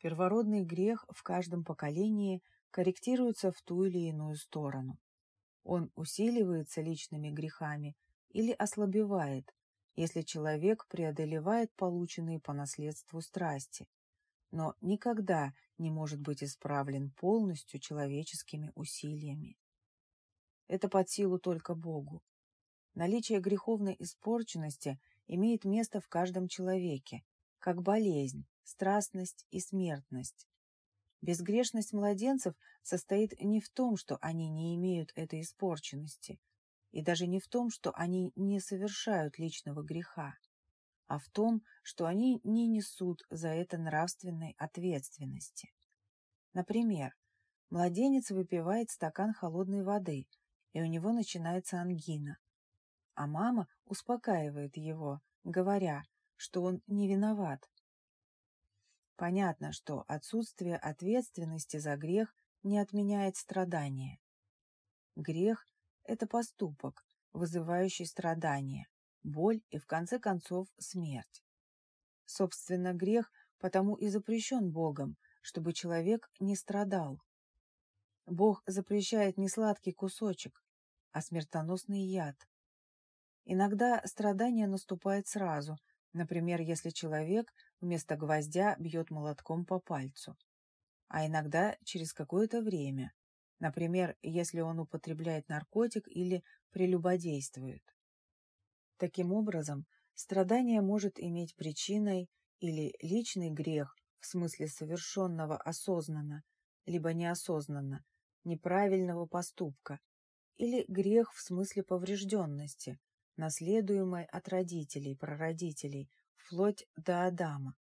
Первородный грех в каждом поколении корректируется в ту или иную сторону. Он усиливается личными грехами или ослабевает, если человек преодолевает полученные по наследству страсти, но никогда не может быть исправлен полностью человеческими усилиями. Это под силу только Богу. Наличие греховной испорченности имеет место в каждом человеке, как болезнь, страстность и смертность. Безгрешность младенцев состоит не в том, что они не имеют этой испорченности, и даже не в том, что они не совершают личного греха, а в том, что они не несут за это нравственной ответственности. Например, младенец выпивает стакан холодной воды, и у него начинается ангина, а мама успокаивает его, говоря, что он не виноват. Понятно, что отсутствие ответственности за грех не отменяет страдания. Грех – это поступок, вызывающий страдания, боль и, в конце концов, смерть. Собственно, грех потому и запрещен Богом, чтобы человек не страдал. Бог запрещает не сладкий кусочек, а смертоносный яд. Иногда страдание наступает сразу, например, если человек вместо гвоздя бьет молотком по пальцу. А иногда через какое-то время, например, если он употребляет наркотик или прелюбодействует. Таким образом, страдание может иметь причиной или личный грех в смысле совершенного осознанно, либо неосознанно, неправильного поступка, или грех в смысле поврежденности, наследуемой от родителей, прародителей, вплоть до Адама.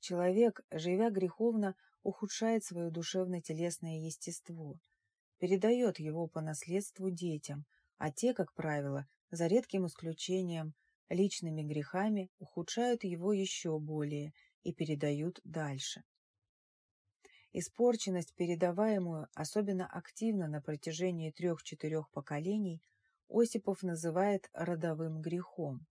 Человек, живя греховно, ухудшает свое душевно-телесное естество, передает его по наследству детям, а те, как правило, за редким исключением, личными грехами ухудшают его еще более и передают дальше. Испорченность, передаваемую особенно активно на протяжении трех-четырех поколений, Осипов называет родовым грехом.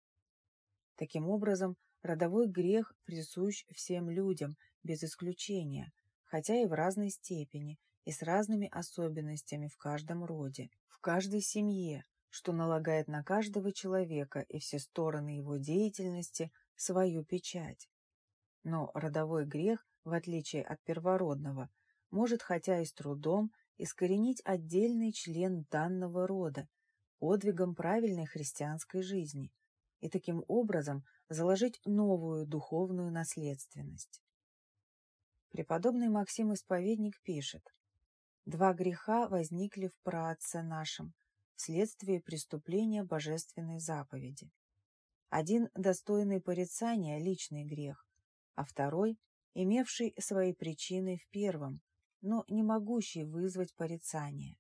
Таким образом, родовой грех присущ всем людям, без исключения, хотя и в разной степени, и с разными особенностями в каждом роде, в каждой семье, что налагает на каждого человека и все стороны его деятельности свою печать. Но родовой грех, в отличие от первородного, может хотя и с трудом искоренить отдельный член данного рода подвигом правильной христианской жизни и таким образом заложить новую духовную наследственность. Преподобный Максим Исповедник пишет, «Два греха возникли в праотце нашем вследствие преступления божественной заповеди. Один достойный порицания – личный грех, а второй – имевший свои причины в первом, но не могущий вызвать порицание.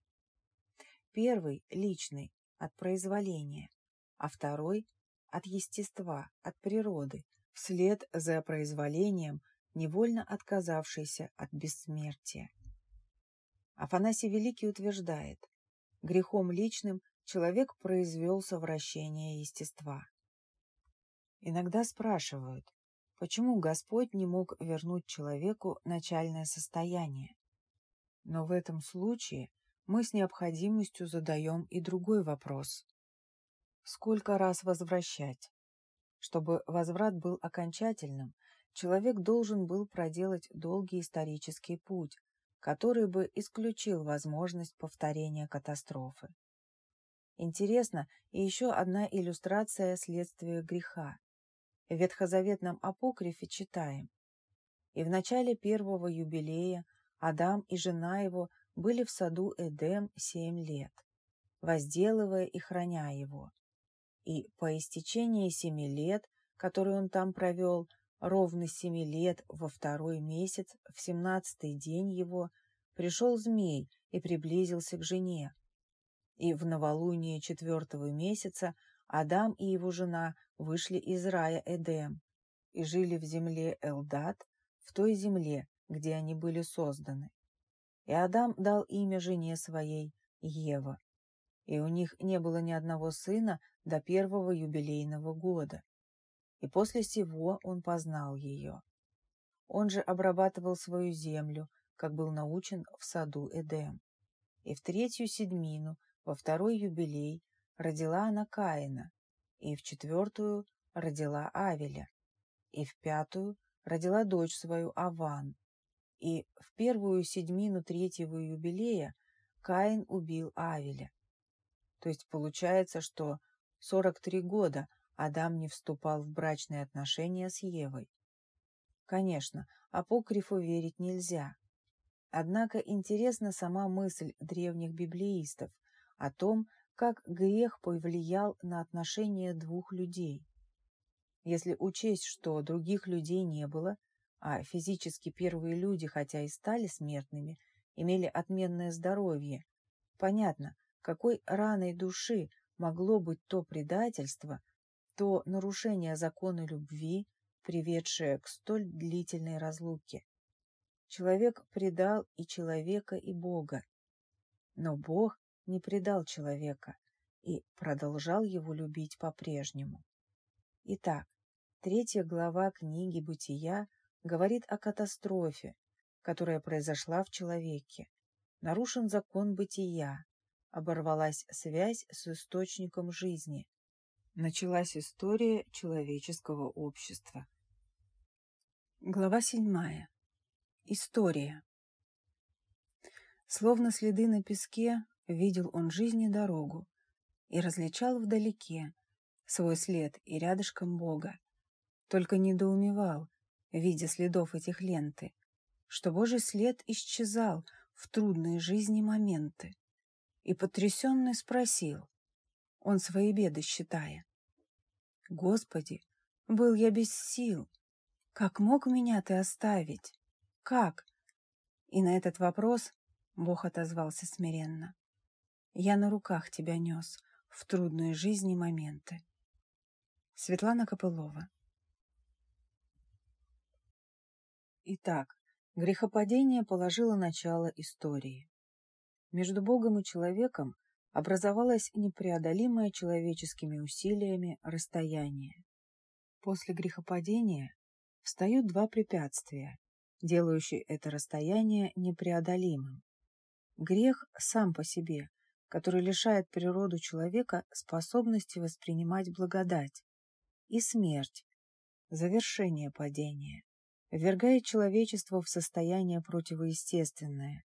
Первый – личный, от произволения, а второй – от естества, от природы, вслед за произволением, невольно отказавшийся от бессмертия. Афанасий Великий утверждает, грехом личным человек произвел совращение естества. Иногда спрашивают, почему Господь не мог вернуть человеку начальное состояние. Но в этом случае мы с необходимостью задаем и другой вопрос. Сколько раз возвращать? Чтобы возврат был окончательным, человек должен был проделать долгий исторический путь, который бы исключил возможность повторения катастрофы. Интересно и еще одна иллюстрация следствия греха. В ветхозаветном апокрифе читаем. «И в начале первого юбилея Адам и жена его были в саду Эдем семь лет, возделывая и храня его. И по истечении семи лет, которые он там провел, ровно семи лет во второй месяц, в семнадцатый день его, пришел змей и приблизился к жене. И в новолуние четвертого месяца Адам и его жена вышли из рая Эдем и жили в земле Элдат, в той земле, где они были созданы. И Адам дал имя жене своей Ева. И у них не было ни одного сына до первого юбилейного года. И после сего он познал ее. Он же обрабатывал свою землю, как был научен в саду Эдем. И в третью седьмину, во второй юбилей, родила она Каина, и в четвертую родила Авеля, и в пятую родила дочь свою Аван, и в первую седьмину третьего юбилея Каин убил Авеля. То есть получается, что 43 года Адам не вступал в брачные отношения с Евой. Конечно, апокрифу верить нельзя. Однако интересна сама мысль древних библеистов о том, как грех повлиял на отношения двух людей. Если учесть, что других людей не было, а физически первые люди, хотя и стали смертными, имели отменное здоровье, понятно, какой раной души могло быть то предательство, то нарушение закона любви, приведшее к столь длительной разлуке. Человек предал и человека, и Бога. Но Бог не предал человека и продолжал его любить по-прежнему. Итак, третья глава книги «Бытия» говорит о катастрофе, которая произошла в человеке. Нарушен закон бытия, оборвалась связь с источником жизни. Началась история человеческого общества. Глава седьмая. История. Словно следы на песке, видел он жизни дорогу и различал вдалеке свой след и рядышком Бога. Только недоумевал, видя следов этих ленты, что Божий след исчезал в трудные жизни моменты. И потрясенный спросил, он свои беды считая. «Господи, был я без сил. Как мог меня ты оставить? Как?» И на этот вопрос Бог отозвался смиренно. «Я на руках тебя нес в трудные жизни моменты». Светлана Копылова Итак, грехопадение положило начало истории. Между Богом и человеком образовалось непреодолимое человеческими усилиями расстояние. После грехопадения встают два препятствия, делающие это расстояние непреодолимым. Грех сам по себе, который лишает природу человека способности воспринимать благодать, и смерть, завершение падения, ввергает человечество в состояние противоестественное,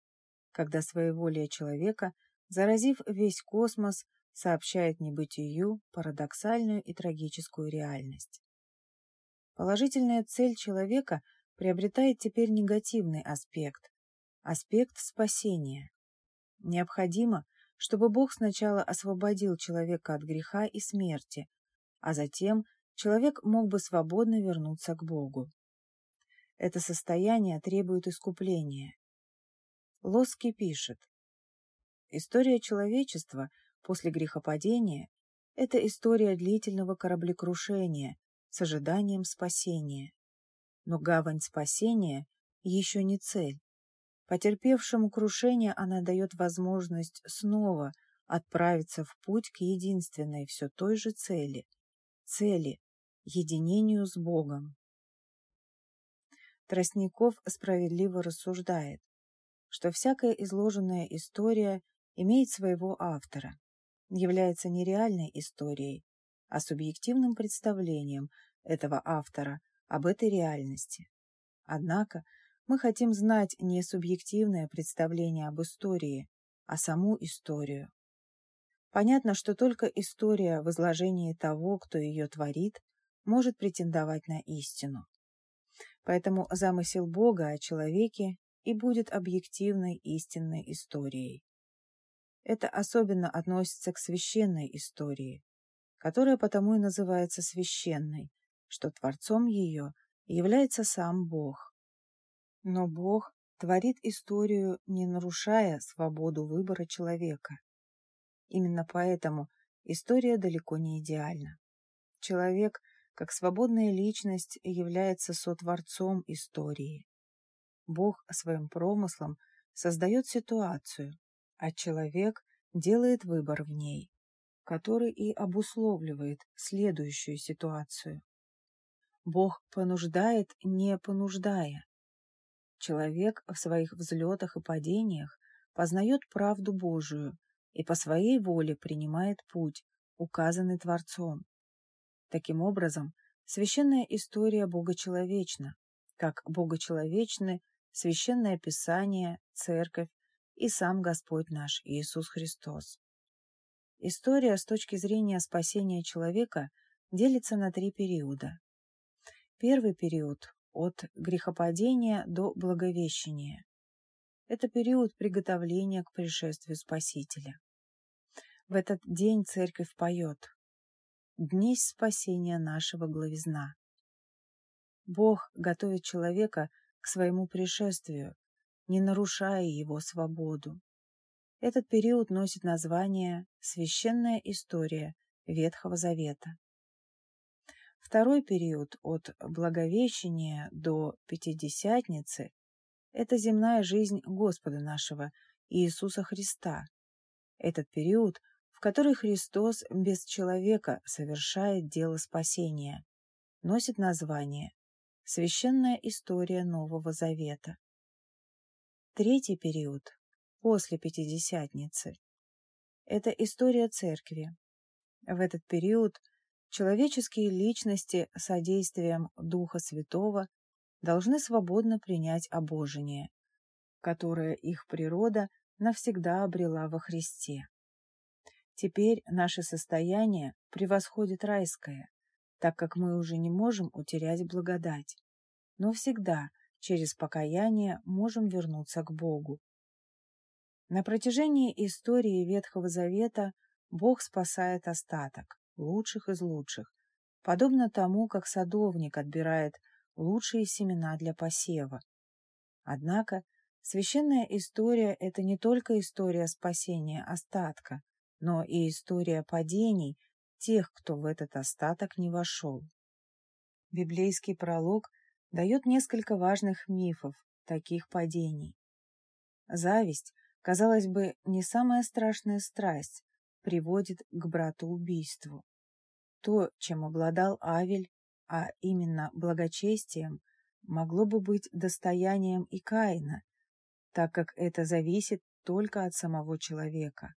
когда своеволие человека, заразив весь космос, сообщает небытию парадоксальную и трагическую реальность. Положительная цель человека приобретает теперь негативный аспект – аспект спасения. Необходимо, чтобы Бог сначала освободил человека от греха и смерти, а затем человек мог бы свободно вернуться к Богу. Это состояние требует искупления. Лоски пишет, «История человечества после грехопадения – это история длительного кораблекрушения с ожиданием спасения. Но гавань спасения еще не цель. Потерпевшему крушение она дает возможность снова отправиться в путь к единственной все той же цели – цели – единению с Богом. Тростников справедливо рассуждает что всякая изложенная история имеет своего автора, является не реальной историей, а субъективным представлением этого автора об этой реальности. Однако мы хотим знать не субъективное представление об истории, а саму историю. Понятно, что только история в изложении того, кто ее творит, может претендовать на истину. Поэтому замысел Бога о человеке и будет объективной истинной историей. Это особенно относится к священной истории, которая потому и называется священной, что творцом ее является сам Бог. Но Бог творит историю, не нарушая свободу выбора человека. Именно поэтому история далеко не идеальна. Человек, как свободная личность, является сотворцом истории. Бог своим промыслом создает ситуацию, а человек делает выбор в ней, который и обусловливает следующую ситуацию. Бог понуждает, не понуждая, Человек в своих взлетах и падениях познает правду Божию и по своей воле принимает путь, указанный Творцом. Таким образом, священная история богочеловечна, как богочеловечны Священное Писание, Церковь и сам Господь наш Иисус Христос. История с точки зрения спасения человека делится на три периода. Первый период – от грехопадения до благовещения. Это период приготовления к пришествию Спасителя. В этот день Церковь поет «Днесь спасения нашего главизна». Бог готовит человека к своему пришествию, не нарушая его свободу. Этот период носит название «Священная история Ветхого Завета». Второй период от Благовещения до Пятидесятницы – это земная жизнь Господа нашего Иисуса Христа. Этот период, в который Христос без человека совершает дело спасения, носит название «Священная история Нового Завета». Третий период после Пятидесятницы. Это история Церкви. В этот период человеческие личности содействием Духа Святого должны свободно принять обожение, которое их природа навсегда обрела во Христе. Теперь наше состояние превосходит райское, так как мы уже не можем утерять благодать, но всегда через покаяние можем вернуться к Богу. На протяжении истории Ветхого Завета Бог спасает остаток, лучших из лучших, подобно тому, как садовник отбирает лучшие семена для посева. Однако священная история – это не только история спасения остатка, но и история падений тех, кто в этот остаток не вошел. Библейский пролог дает несколько важных мифов таких падений. Зависть – казалось бы, не самая страшная страсть приводит к братоубийству. То, чем обладал Авель, а именно благочестием, могло бы быть достоянием и Каина, так как это зависит только от самого человека.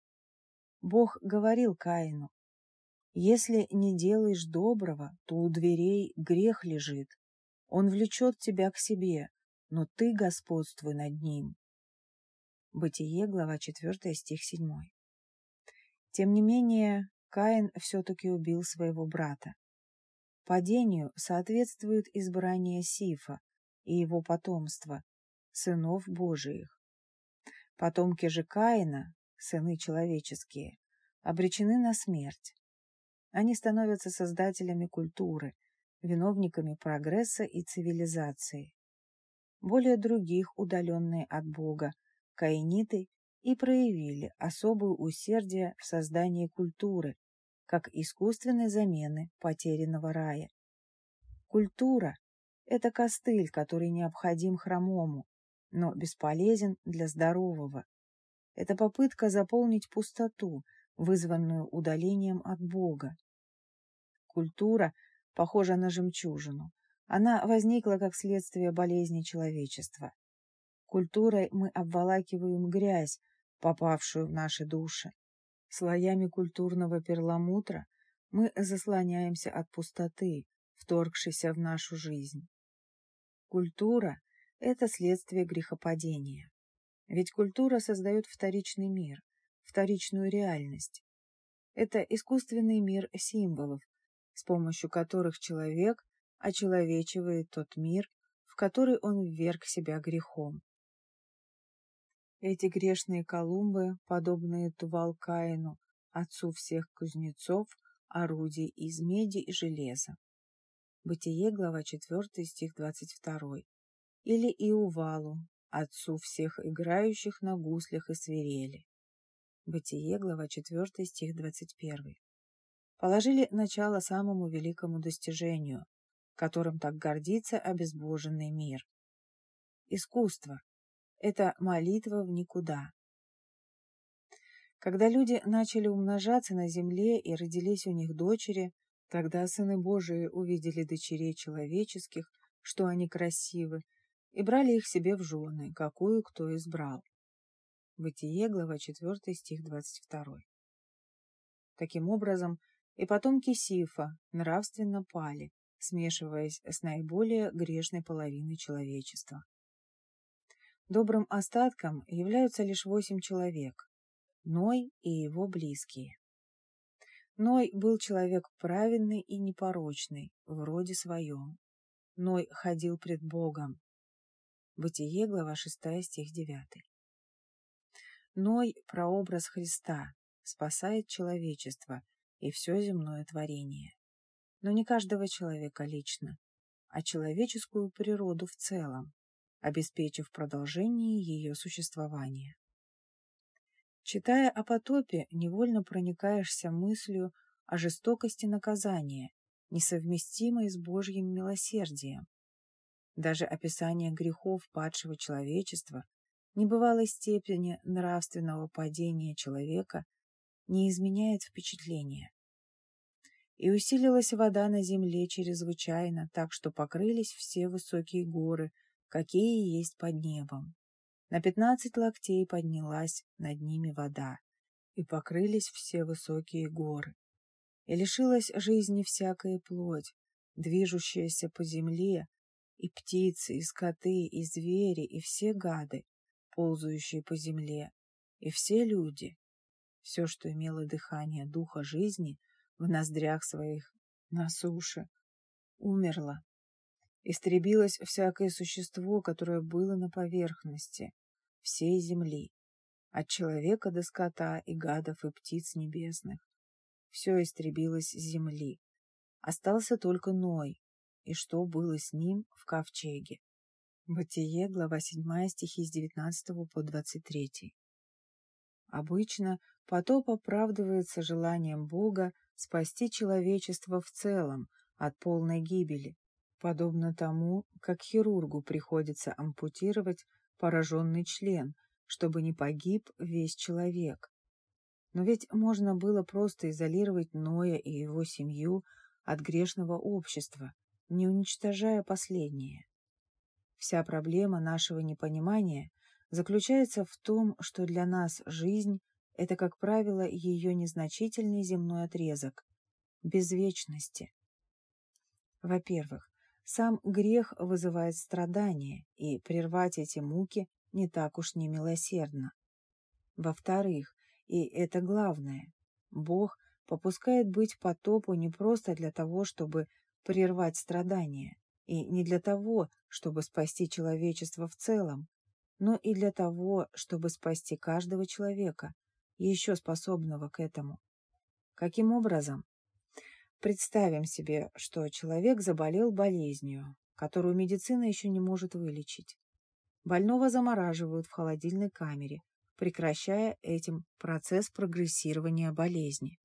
Бог говорил Каину, «Если не делаешь доброго, то у дверей грех лежит. Он влечет тебя к себе, но ты господствуй над ним. Бытие, глава 4, стих 7. Тем не менее, Каин все-таки убил своего брата. Падению соответствует избрание Сифа и его потомства, сынов Божиих. Потомки же Каина, сыны человеческие, обречены на смерть. Они становятся создателями культуры, виновниками прогресса и цивилизации. Более других, удаленные от Бога, каиниты и проявили особое усердие в создании культуры, как искусственной замены потерянного рая. Культура – это костыль, который необходим хромому, но бесполезен для здорового. Это попытка заполнить пустоту, вызванную удалением от Бога. Культура похожа на жемчужину. Она возникла как следствие болезни человечества. Культурой мы обволакиваем грязь, попавшую в наши души. Слоями культурного перламутра мы заслоняемся от пустоты, вторгшейся в нашу жизнь. Культура – это следствие грехопадения. Ведь культура создает вторичный мир, вторичную реальность. Это искусственный мир символов, с помощью которых человек очеловечивает тот мир, в который он вверг себя грехом. Эти грешные Колумбы, подобные Тувалкаину, отцу всех кузнецов, орудий из меди и железа. Бытие, глава 4, стих 22. Или Иувалу, отцу всех играющих на гуслях и свирели. Бытие, глава 4, стих 21. Положили начало самому великому достижению, которым так гордится обезбоженный мир. Искусство, это молитва в никуда. Когда люди начали умножаться на земле и родились у них дочери, тогда сыны Божии увидели дочерей человеческих, что они красивы, и брали их себе в жены, какую кто избрал. Бытие, глава 4, стих 22. Таким образом, и потомки Сифа нравственно пали, смешиваясь с наиболее грешной половиной человечества. Добрым остатком являются лишь восемь человек – Ной и его близкие. Ной был человек праведный и непорочный, в роде своем. Ной ходил пред Богом. Бытие, глава 6, стих 9. Ной – прообраз Христа, спасает человечество и все земное творение. Но не каждого человека лично, а человеческую природу в целом, обеспечив продолжение ее существования. Читая о потопе, невольно проникаешься мыслью о жестокости наказания, несовместимой с Божьим милосердием. Даже описание грехов падшего человечества, небывалой степени нравственного падения человека, не изменяет впечатления. И усилилась вода на земле чрезвычайно, так что покрылись все высокие горы, какие есть под небом. На пятнадцать локтей поднялась над ними вода, и покрылись все высокие горы. И лишилась жизни всякая плоть, движущаяся по земле, и птицы, и скоты, и звери, и все гады, ползающие по земле, и все люди. Все, что имело дыхание духа жизни в ноздрях своих на суше, умерло Истребилось всякое существо, которое было на поверхности всей земли, от человека до скота и гадов и птиц небесных. Все истребилось с земли. Остался только Ной, и что было с ним в ковчеге. Бытие, глава 7, стихи с 19 по 23. Обычно потоп оправдывается желанием Бога спасти человечество в целом от полной гибели, подобно тому, как хирургу приходится ампутировать пораженный член, чтобы не погиб весь человек. Но ведь можно было просто изолировать Ноя и его семью от грешного общества, не уничтожая последнее. Вся проблема нашего непонимания заключается в том, что для нас жизнь – это, как правило, ее незначительный земной отрезок, без вечности. Во-первых, сам грех вызывает страдания, и прервать эти муки не так уж не милосердно. Во-вторых, и это главное, Бог попускает быть потопу не просто для того, чтобы прервать страдания, и не для того, чтобы спасти человечество в целом, но и для того, чтобы спасти каждого человека, еще способного к этому. Каким образом? Представим себе, что человек заболел болезнью, которую медицина еще не может вылечить. Больного замораживают в холодильной камере, прекращая этим процесс прогрессирования болезни.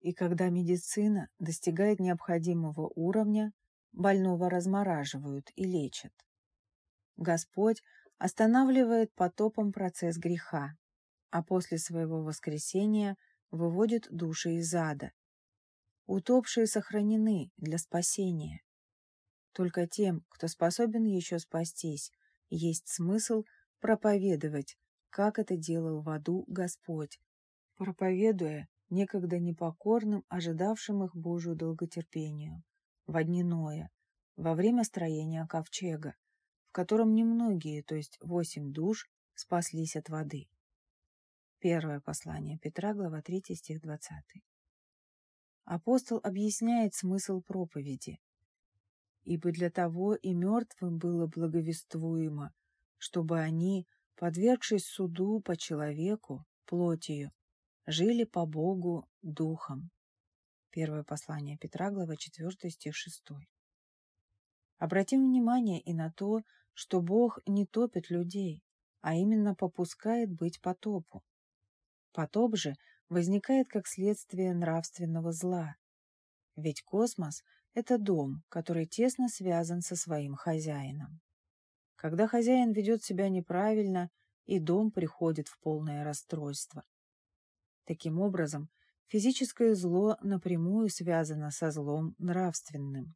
И когда медицина достигает необходимого уровня, больного размораживают и лечат. Господь останавливает потопом процесс греха, а после своего воскресения выводит души из ада, Утопшие сохранены для спасения. Только тем, кто способен еще спастись, есть смысл проповедовать, как это делал в аду Господь, проповедуя некогда непокорным, ожидавшим их Божию долготерпению, в дни Ноя, во время строения ковчега, в котором немногие, то есть восемь душ, спаслись от воды. Первое послание Петра, глава 3, стих 20 апостол объясняет смысл проповеди. «Ибо для того и мертвым было благовествуемо, чтобы они, подвергшись суду по человеку, плотью, жили по Богу духом». Первое послание Петра, глава 4, стих 6. Обратим внимание и на то, что Бог не топит людей, а именно попускает быть потопу. Потоп же возникает как следствие нравственного зла. Ведь космос – это дом, который тесно связан со своим хозяином. Когда хозяин ведет себя неправильно, и дом приходит в полное расстройство. Таким образом, физическое зло напрямую связано со злом нравственным.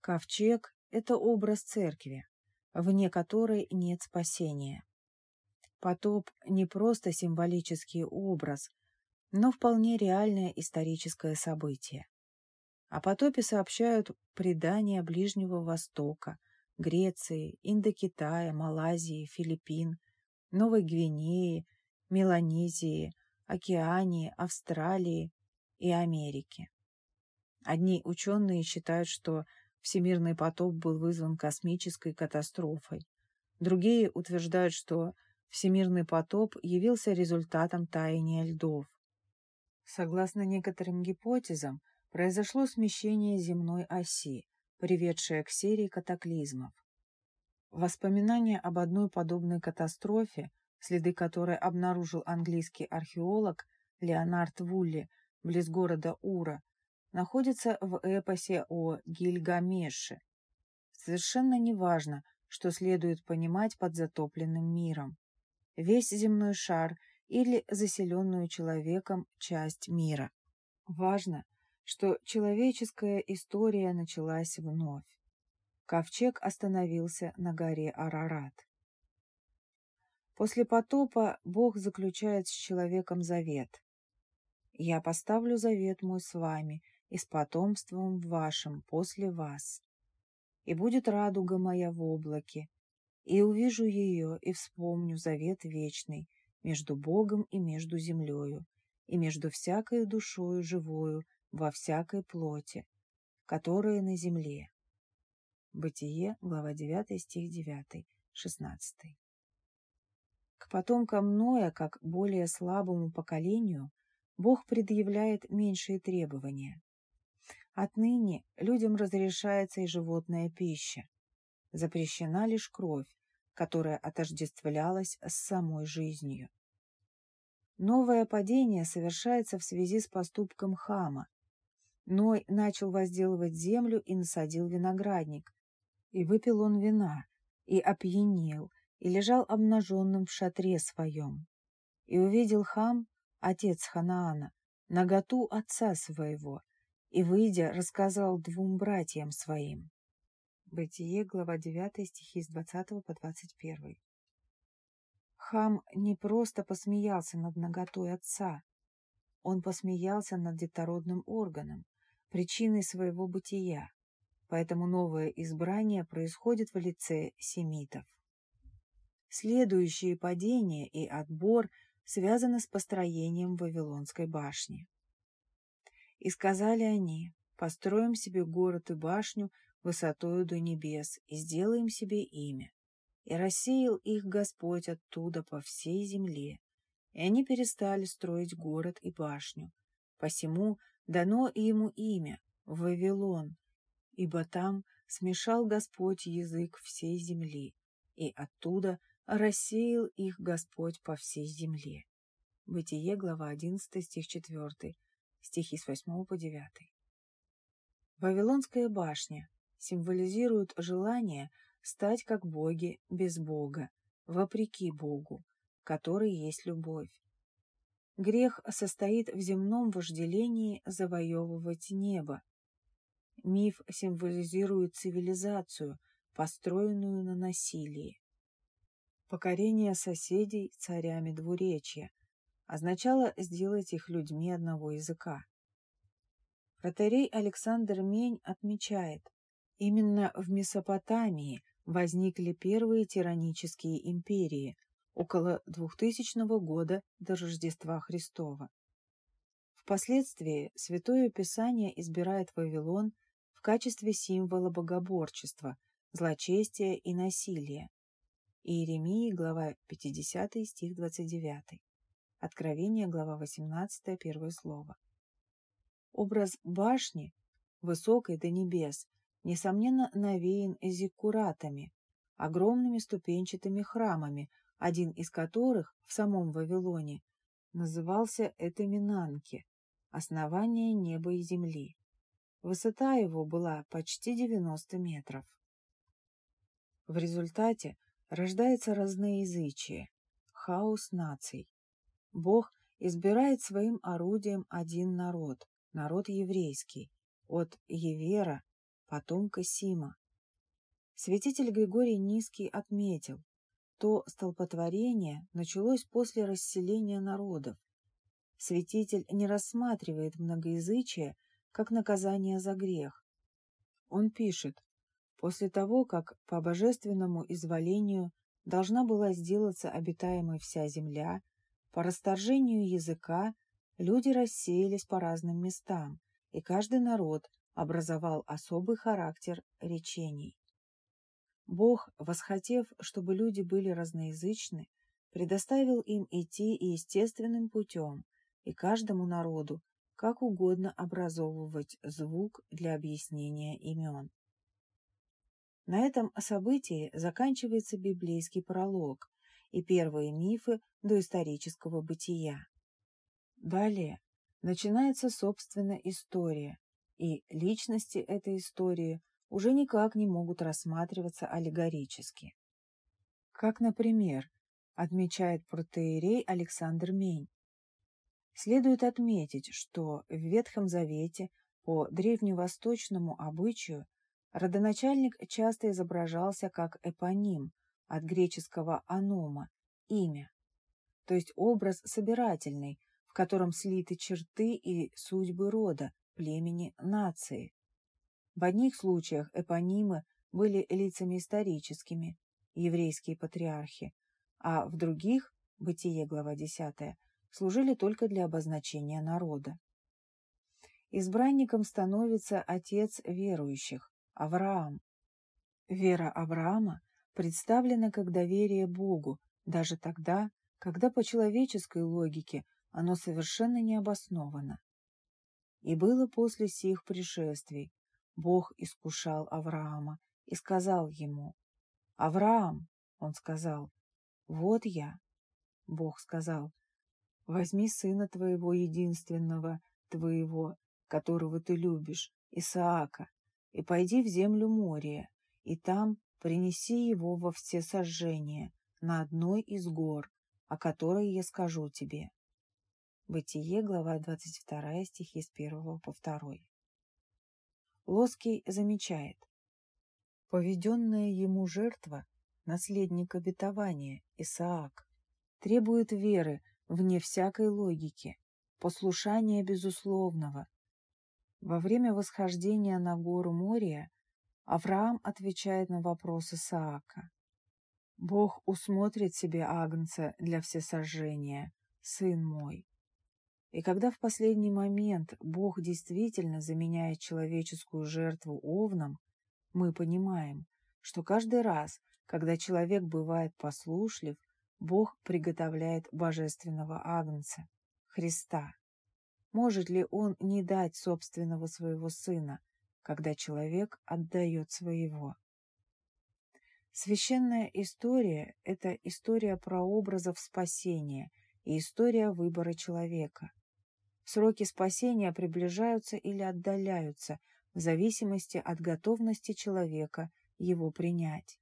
Ковчег – это образ церкви, вне которой нет спасения. Потоп не просто символический образ, но вполне реальное историческое событие. О потопе сообщают предания Ближнего Востока, Греции, Индокитая, Малайзии, Филиппин, Новой Гвинеи, Меланезии, Океании, Австралии и Америки. Одни ученые считают, что всемирный потоп был вызван космической катастрофой. Другие утверждают, что всемирный потоп явился результатом таяния льдов. Согласно некоторым гипотезам, произошло смещение земной оси, приведшее к серии катаклизмов. Воспоминания об одной подобной катастрофе, следы которой обнаружил английский археолог Леонард Вулли близ города Ура, находятся в эпосе о Гильгамеше. Совершенно неважно, что следует понимать под затопленным миром. Весь земной шар или заселенную человеком часть мира. Важно, что человеческая история началась вновь. Ковчег остановился на горе Арарат. После потопа Бог заключает с человеком завет. «Я поставлю завет мой с вами и с потомством вашим после вас. И будет радуга моя в облаке, и увижу ее, и вспомню завет вечный между Богом и между землею, и между всякой душою живою во всякой плоти, которая на земле, Бытие, глава 9, стих 9, 16. К потомкам Ноя, как более слабому поколению, Бог предъявляет меньшие требования. Отныне людям разрешается и животная пища. Запрещена лишь кровь, которая отождествлялась с самой жизнью. Новое падение совершается в связи с поступком Хама. Ной начал возделывать землю и насадил виноградник, и выпил он вина, и опьянел, и лежал обнаженным в шатре своем. И увидел хам, отец Ханаана, наготу отца своего, и, выйдя, рассказал двум братьям своим. Бытие, глава 9, стихи с 20 по 21. Хам не просто посмеялся над наготой отца, он посмеялся над детородным органом, причиной своего бытия поэтому новое избрание происходит в лице семитов. Следующие падения и отбор связаны с построением Вавилонской башни. И сказали они, построим себе город и башню высотою до небес и сделаем себе имя. И рассеял их Господь оттуда по всей земле. И они перестали строить город и башню. Посему дано ему имя — Вавилон, ибо там смешал Господь язык всей земли, и оттуда рассеял их Господь по всей земле. Бытие, глава 11, стих 4, стихи с 8 по 9. Вавилонская башня символизирует желание стать как боги без Бога, вопреки Богу, который есть любовь. Грех состоит в земном вожделении завоевывать небо, Миф символизирует цивилизацию, построенную на насилии. Покорение соседей царями двуречья означало сделать их людьми одного языка. Протерей Александр Мень отмечает, именно в Месопотамии возникли первые тиранические империи около 2000 года до Рождества Христова. Впоследствии Святое Писание избирает Вавилон качестве символа богоборчества, злочестия и насилия. Иеремии, глава 50, стих 29. Откровение, глава 18, первое слово. Образ башни, высокой до небес, несомненно навеян зиккуратами, огромными ступенчатыми храмами, один из которых в самом Вавилоне назывался Этаминанки, основание неба и земли. Высота его была почти 90 метров. В результате рождается разноязычие, хаос наций. Бог избирает своим орудием один народ, народ еврейский, от Евера, потомка Сима. Святитель Григорий Низкий отметил, то столпотворение началось после расселения народов. Святитель не рассматривает многоязычие как наказание за грех. Он пишет, после того, как по божественному изволению должна была сделаться обитаемой вся земля, по расторжению языка люди рассеялись по разным местам, и каждый народ образовал особый характер речений. Бог, восхотев, чтобы люди были разноязычны, предоставил им идти естественным путем, и каждому народу как угодно образовывать звук для объяснения имен. На этом событии заканчивается библейский пролог и первые мифы доисторического бытия. Далее начинается, собственно, история, и личности этой истории уже никак не могут рассматриваться аллегорически. Как, например, отмечает протеерей Александр Мень. Следует отметить, что в Ветхом Завете по древневосточному обычаю Родоначальник часто изображался как эпоним от греческого «анома» – имя, то есть образ собирательный, в котором слиты черты и судьбы рода, племени, нации. В одних случаях эпонимы были лицами историческими, еврейские патриархи, а в других, Бытие, глава 10, служили только для обозначения народа. Избранником становится отец верующих, Авраам. Вера Авраама представлена как доверие Богу, даже тогда, когда по человеческой логике оно совершенно не обосновано. И было после сих пришествий. Бог искушал Авраама и сказал ему, «Авраам!» — он сказал, «Вот я!» Бог сказал, «Возьми сына твоего единственного, твоего, которого ты любишь, Исаака, и пойди в землю Мория, и там принеси его во все сожжения на одной из гор, о которой я скажу тебе. Бытие, глава 22, стихи с 1 по 2. Лоский замечает. Поведенная ему жертва, наследник обетования, Исаак, требует веры вне всякой логики, послушания безусловного, во время восхождения на гору Мория Авраам отвечает на вопрос Исаака. «Бог усмотрит себе агнца для всесожжения, сын мой». И когда в последний момент Бог действительно заменяет человеческую жертву овном, мы понимаем, что каждый раз, когда человек бывает послушлив, Бог приготовляет божественного агнца, Христа. Может ли он не дать собственного своего сына, когда человек отдает своего? Священная история – это история прообразов спасения и история выбора человека. Сроки спасения приближаются или отдаляются в зависимости от готовности человека его принять.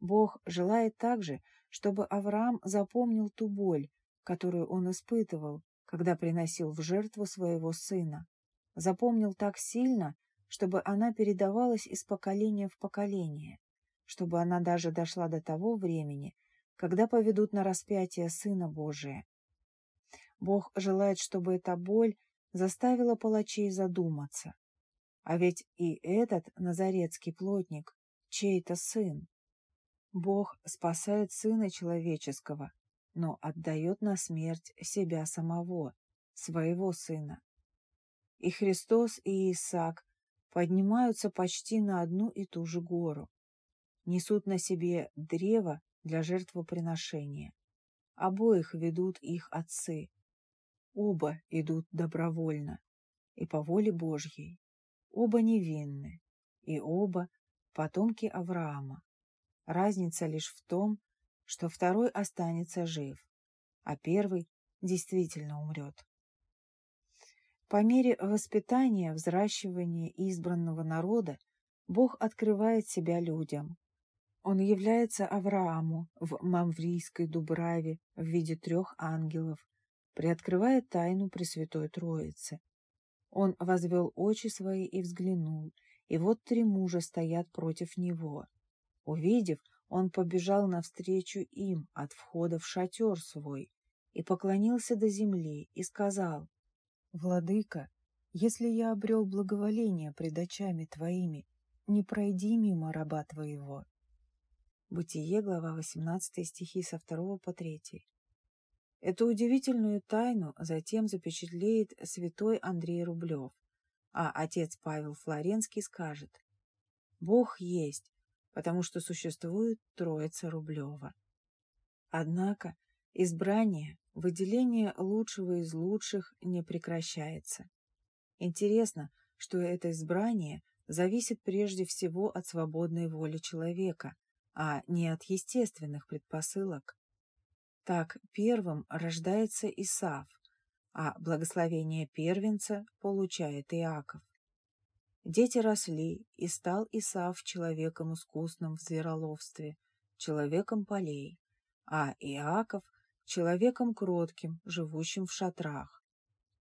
Бог желает также, чтобы Авраам запомнил ту боль, которую он испытывал, когда приносил в жертву своего сына. Запомнил так сильно, чтобы она передавалась из поколения в поколение, чтобы она даже дошла до того времени, когда поведут на распятие Сына Божия. Бог желает, чтобы эта боль заставила палачей задуматься. А ведь и этот назарецкий плотник чей-то сын. Бог спасает Сына Человеческого, но отдает на смерть себя самого, своего сына. И Христос, и Исаак поднимаются почти на одну и ту же гору, несут на себе древо для жертвоприношения. Обоих ведут их отцы. Оба идут добровольно и по воле Божьей. Оба невинны, и оба потомки Авраама. Разница лишь в том, что второй останется жив, а первый действительно умрет. По мере воспитания, взращивания избранного народа Бог открывает себя людям. Он является Аврааму в Мамврийской Дубраве в виде трех ангелов, приоткрывает тайну Пресвятой Троицы. Он возвел очи свои и взглянул, и вот три мужа стоят против него — Увидев, он побежал навстречу им от входа в шатер свой и поклонился до земли и сказал, «Владыка, если я обрел благоволение пред очами твоими, не пройди мимо раба твоего». Бытие, глава 18 стихи со 2 по 3. Эту удивительную тайну затем запечатлеет святой Андрей Рублев, а отец Павел Флоренский скажет «Бог есть, потому что существует Троица Рублева». Однако избрание, выделение лучшего из лучших не прекращается. Интересно, что это избрание зависит прежде всего от свободной воли человека, а не от естественных предпосылок. Так первым рождается Исав, а благословение первенца получает Иаков. Дети росли, и стал Исав человеком искусным в звероловстве, человеком полей, а Иаков — человеком кротким, живущим в шатрах.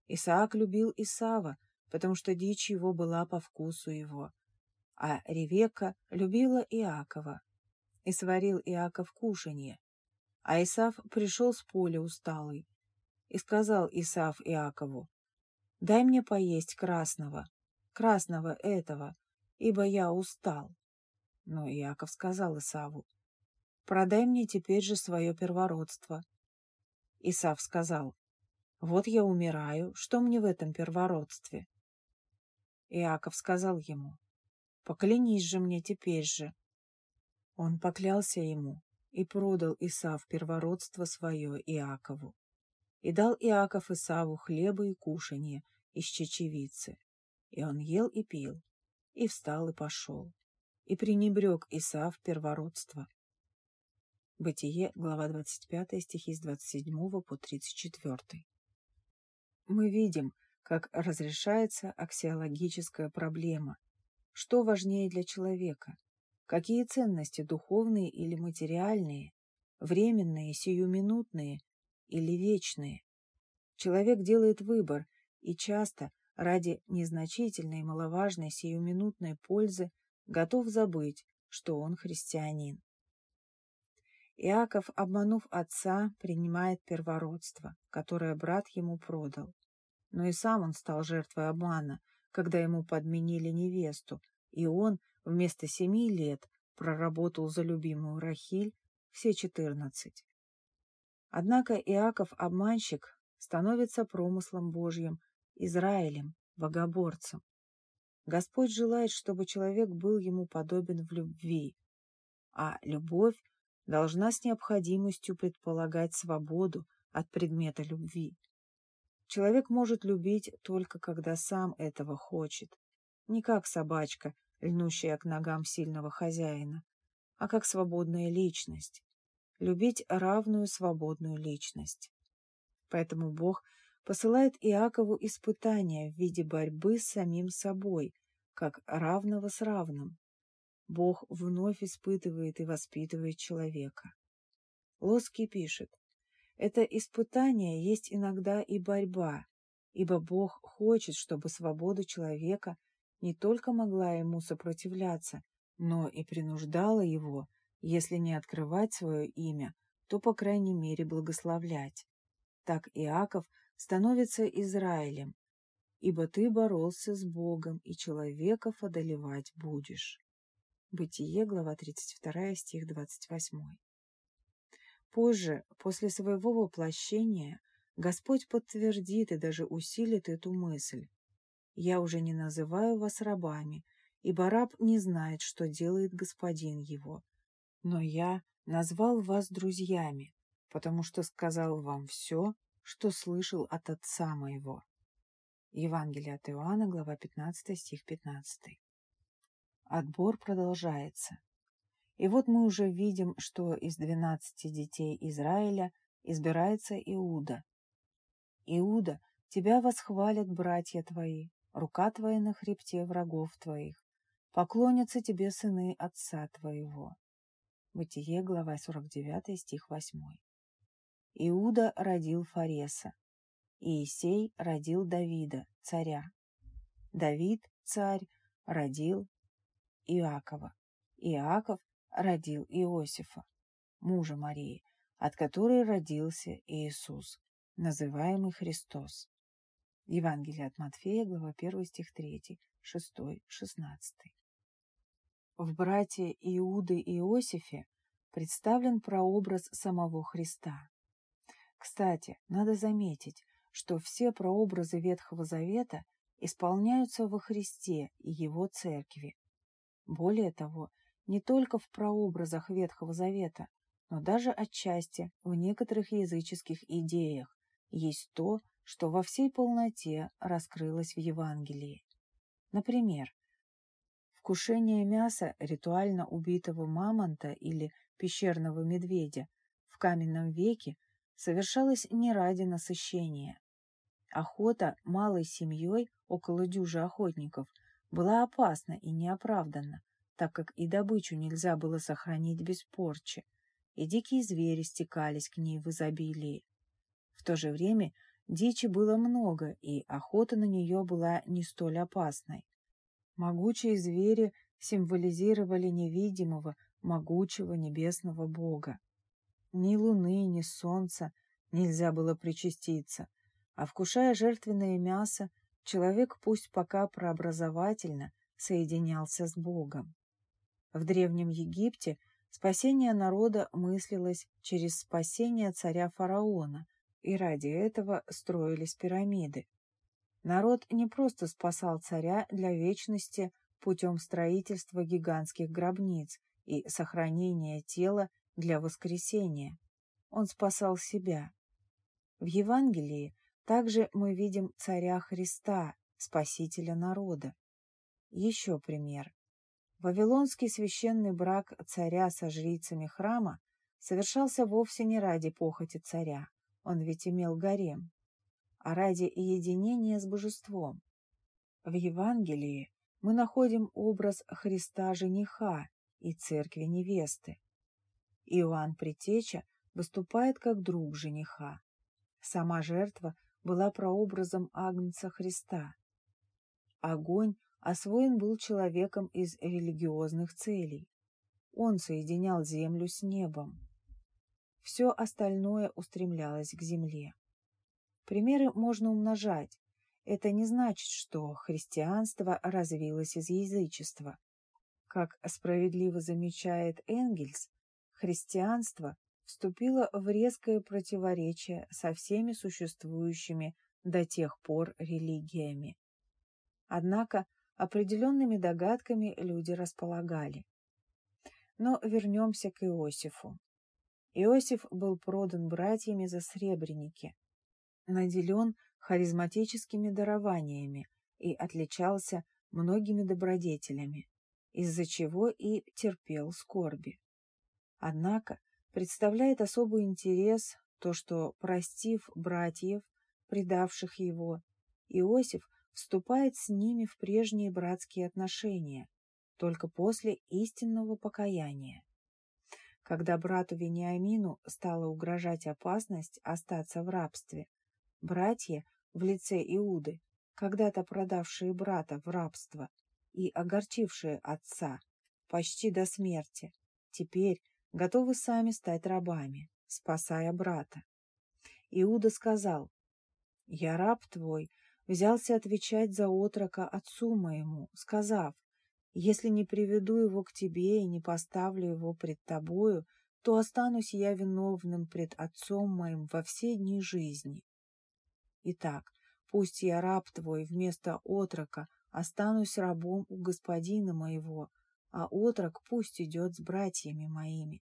Исаак любил Исава, потому что дичь его была по вкусу его, а Ревека любила Иакова, и сварил Иаков кушанье, а Исав пришел с поля усталый. И сказал Исав Иакову, «Дай мне поесть красного, красного этого, ибо я устал». Но Иаков сказал Исаву, «Продай мне теперь же свое первородство». Исав сказал, «Вот я умираю, что мне в этом первородстве?» Иаков сказал ему, «Поклянись же мне теперь же». Он поклялся ему, и продал Исав первородство свое Иакову. И дал Иаков Исаву хлеба и кушанье из чечевицы. И он ел и пил, и встал и пошел. И пренебрег Исав первородство. Бытие, глава 25, стихи с 27 по 34. Мы видим, как разрешается аксиологическая проблема. Что важнее для человека Какие ценности, духовные или материальные, временные, сиюминутные или вечные? Человек делает выбор, и часто ради незначительной и маловажной сиюминутной пользы готов забыть, что он христианин. Иаков, обманув отца, принимает первородство, которое брат ему продал. Но и сам он стал жертвой обмана, когда ему подменили невесту, и он, Вместо семи лет проработал за любимую Рахиль все четырнадцать. Однако Иаков-обманщик становится промыслом Божьим, Израилем, богоборцем. Господь желает, чтобы человек был ему подобен в любви, а любовь должна с необходимостью предполагать свободу от предмета любви. Человек может любить только когда сам этого хочет, не как собачка, льнущая к ногам сильного хозяина, а как свободная личность. Любить равную свободную личность. Поэтому Бог посылает Иакову испытания в виде борьбы с самим собой, как равного с равным. Бог вновь испытывает и воспитывает человека. Лоский пишет, это испытание есть иногда и борьба, ибо Бог хочет, чтобы свобода человека не только могла ему сопротивляться, но и принуждала его, если не открывать свое имя, то, по крайней мере, благословлять. Так Иаков становится Израилем, ибо ты боролся с Богом, и человеков одолевать будешь. Бытие, глава 32, стих 28. Позже, после своего воплощения, Господь подтвердит и даже усилит эту мысль. Я уже не называю вас рабами, ибо раб не знает, что делает господин его. Но я назвал вас друзьями, потому что сказал вам все, что слышал от отца моего. Евангелие от Иоанна, глава 15, стих 15. Отбор продолжается. И вот мы уже видим, что из двенадцати детей Израиля избирается Иуда. Иуда, тебя восхвалят братья твои, рука твоя на хребте врагов твоих, поклонятся тебе сыны отца твоего. Бытие, глава 49, стих 8. Иуда родил Фареса, Иисей родил Давида, царя. Давид, царь, родил Иакова. Иаков родил Иосифа, мужа Марии, от которой родился Иисус, называемый Христос. Евангелие от Матфея, глава 1, стих 3, 6, 16. В братье Иуды Иосифе представлен прообраз самого Христа. Кстати, надо заметить, что все прообразы Ветхого Завета исполняются во Христе и Его Церкви. Более того, не только в прообразах Ветхого Завета, но даже отчасти в некоторых языческих идеях есть то, что во всей полноте раскрылось в Евангелии. Например, вкушение мяса ритуально убитого мамонта или пещерного медведя в каменном веке совершалось не ради насыщения. Охота малой семьей около дюжи охотников была опасна и неоправданна, так как и добычу нельзя было сохранить без порчи, и дикие звери стекались к ней в изобилии. В то же время дичи было много, и охота на нее была не столь опасной. Могучие звери символизировали невидимого, могучего небесного бога. Ни луны, ни солнца нельзя было причаститься, а вкушая жертвенное мясо, человек пусть пока прообразовательно соединялся с Богом. В Древнем Египте спасение народа мыслилось через спасение царя фараона, и ради этого строились пирамиды. Народ не просто спасал царя для вечности путем строительства гигантских гробниц и сохранения тела для воскресения. Он спасал себя. В Евангелии также мы видим царя Христа, спасителя народа. Еще пример. Вавилонский священный брак царя со жрицами храма совершался вовсе не ради похоти царя, он ведь имел гарем, а ради единения с божеством. В Евангелии мы находим образ Христа-жениха и церкви невесты. Иоанн Притеча выступает как друг жениха. Сама жертва была прообразом Агнца Христа. Огонь освоен был человеком из религиозных целей. Он соединял землю с небом. Все остальное устремлялось к земле. Примеры можно умножать. Это не значит, что христианство развилось из язычества. Как справедливо замечает Энгельс, христианство вступило в резкое противоречие со всеми существующими до тех пор религиями. Однако Определенными догадками люди располагали. Но вернемся к Иосифу. Иосиф был продан братьями за сребреники, наделен харизматическими дарованиями и отличался многими добродетелями, из-за чего и терпел скорби. Однако представляет особый интерес то, что, простив братьев, предавших его, Иосиф вступает с ними в прежние братские отношения, только после истинного покаяния. Когда брату Вениамину стала угрожать опасность остаться в рабстве, братья в лице Иуды, когда-то продавшие брата в рабство и огорчившие отца почти до смерти, теперь готовы сами стать рабами, спасая брата. Иуда сказал, «Я раб твой, взялся отвечать за отрока отцу моему, сказав, «Если не приведу его к тебе и не поставлю его пред тобою, то останусь я виновным пред отцом моим во все дни жизни». Итак, пусть я раб твой вместо отрока останусь рабом у господина моего, а отрок пусть идет с братьями моими.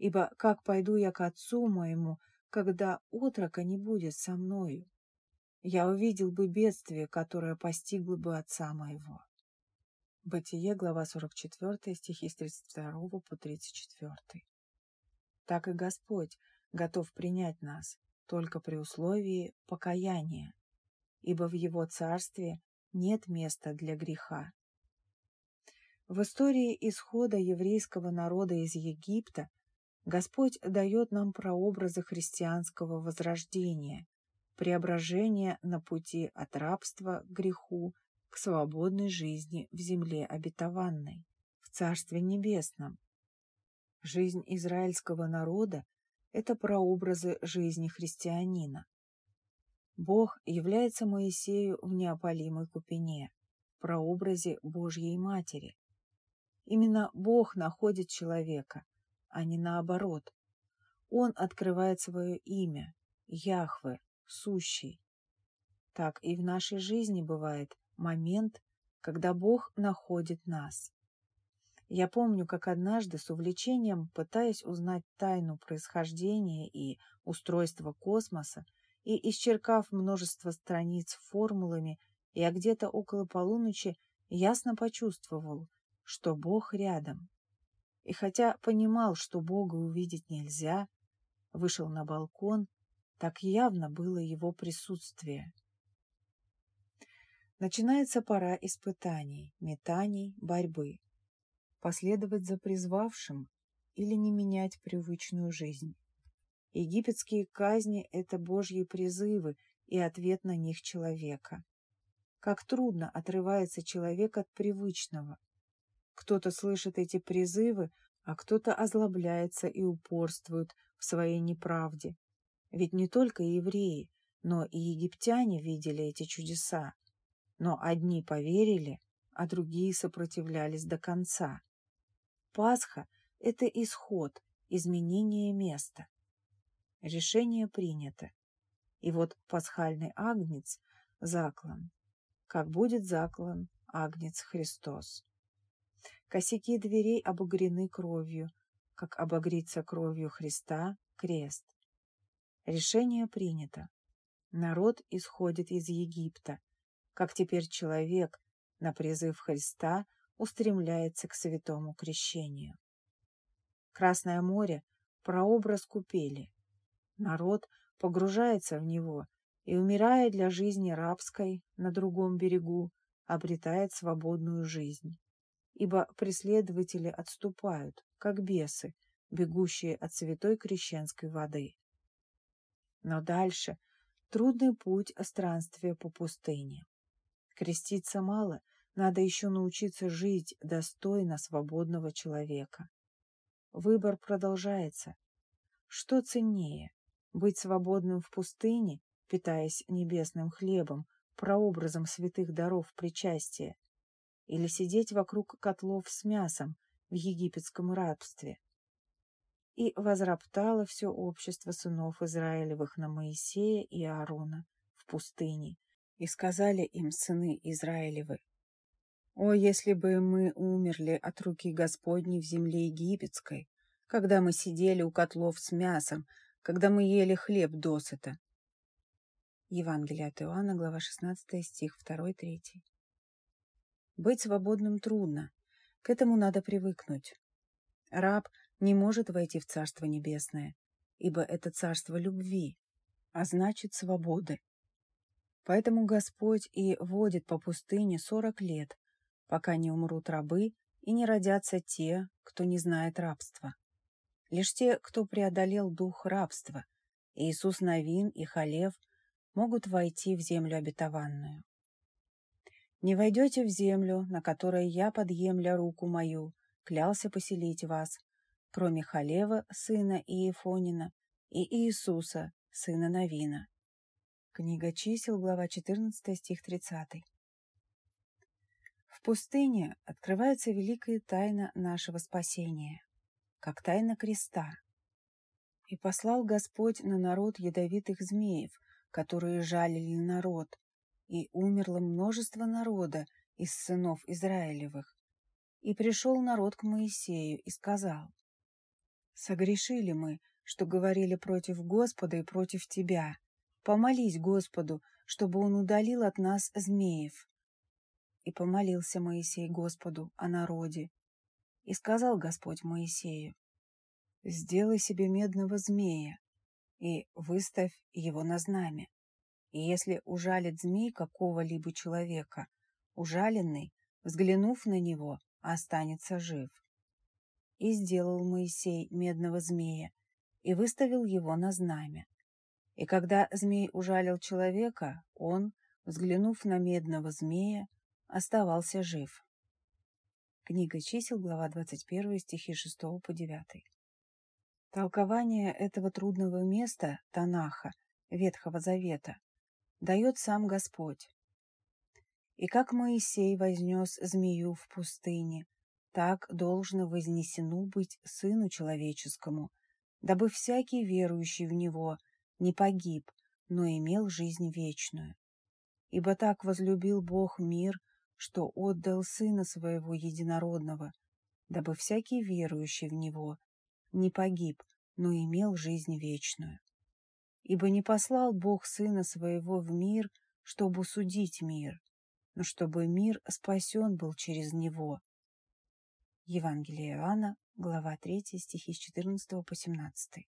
Ибо как пойду я к отцу моему, когда отрока не будет со мною? я увидел бы бедствие, которое постигло бы отца моего. Бытие, глава 44, стихи с 32 по 34. Так и Господь готов принять нас только при условии покаяния, ибо в Его Царстве нет места для греха. В истории исхода еврейского народа из Египта Господь дает нам прообразы христианского возрождения – преображение на пути от рабства к греху к свободной жизни в земле обетованной, в Царстве Небесном, Жизнь израильского народа – это прообразы жизни христианина. Бог является Моисею в неопалимой купине, прообразе Божьей Матери. Именно Бог находит человека, а не наоборот. Он открывает свое имя – Яхве, сущий. Так и в нашей жизни бывает момент, когда Бог находит нас. Я помню, как однажды с увлечением, пытаясь узнать тайну происхождения и устройства космоса, и, исчеркав множество страниц формулами, я где-то около полуночи ясно почувствовал, что Бог рядом. И хотя понимал, что Бога увидеть нельзя, вышел на балкон, так явно было его присутствие. Начинается пора испытаний, метаний, борьбы. Последовать за призвавшим или не менять привычную жизнь. Египетские казни – это Божьи призывы и ответ на них человека. Как трудно отрывается человек от привычного. Кто-то слышит эти призывы, а кто-то озлобляется и упорствует в своей неправде. Ведь не только евреи, но и египтяне видели эти чудеса. Но одни поверили, а другие сопротивлялись до конца. Пасха – это исход, изменение места. Решение принято. И вот пасхальный агнец – заклан. Как будет заклан агнец Христос. Косяки дверей обогрены кровью, как обогрится кровью Христа крест. Решение принято. Народ исходит из Египта, как теперь человек на призыв Христа устремляется к святому крещению. Красное море – прообраз купели, Народ погружается в него и, умирая для жизни рабской на другом берегу, обретает свободную жизнь. Ибо преследователи отступают, как бесы, бегущие от святой крещенской воды. Но дальше трудный путь странствия по пустыне. Креститься мало, надо еще научиться жить достойно свободного человека. Выбор продолжается. Что ценнее, быть свободным в пустыне, питаясь небесным хлебом, прообразом святых даров причастия, или сидеть вокруг котлов с мясом в египетском рабстве. И возроптало все общество сынов Израилевых на Моисея и Аарона в пустыне, и сказали им сыны Израилевы, «О, если бы мы умерли от руки Господней в земле египетской, когда мы сидели у котлов с мясом, когда мы ели хлеб досыта. Евангелие от Иоанна, глава 16, стих 2-3. Быть свободным трудно, к этому надо привыкнуть. Раб не может войти в Царство Небесное, ибо это Царство любви, а значит свободы. Поэтому Господь и водит по пустыне сорок лет, пока не умрут рабы и не родятся те, кто не знает рабства. Лишь те, кто преодолел дух рабства, Иисус Навин и Халев, могут войти в землю обетованную. «Не войдете в землю, на которой я, подъемля руку мою, клялся поселить вас, кроме Халева, сына Иефонина, и Иисуса, сына Навина». Книга чисел, глава 14, стих 30. В пустыне открывается великая тайна нашего спасения как тайна креста. И послал Господь на народ ядовитых змеев, которые жалили народ, и умерло множество народа из сынов Израилевых. И пришел народ к Моисею и сказал, «Согрешили мы, что говорили против Господа и против Тебя. Помолись Господу, чтобы Он удалил от нас змеев». И помолился Моисей Господу о народе, и сказал Господь Моисею, «Сделай себе медного змея и выставь его на знамя. И если ужалит змей какого-либо человека, ужаленный, взглянув на него, останется жив». И сделал Моисей медного змея и выставил его на знамя. И когда змей ужалил человека, он, взглянув на медного змея, оставался жив. Книга чисел, глава 21, стихи 6 по 9. Толкование этого трудного места, Танаха, Ветхого Завета, дает сам Господь. «И как Моисей вознес змею в пустыне, так должно вознесену быть Сыну Человеческому, дабы всякий верующий в Него не погиб, но имел жизнь вечную. Ибо так возлюбил Бог мир, что отдал Сына Своего Единородного, дабы всякий верующий в Него не погиб, но имел жизнь вечную. Ибо не послал Бог Сына Своего в мир, чтобы судить мир, но чтобы мир спасен был через Него. Евангелие Иоанна, глава 3, стихи с 14 по 17.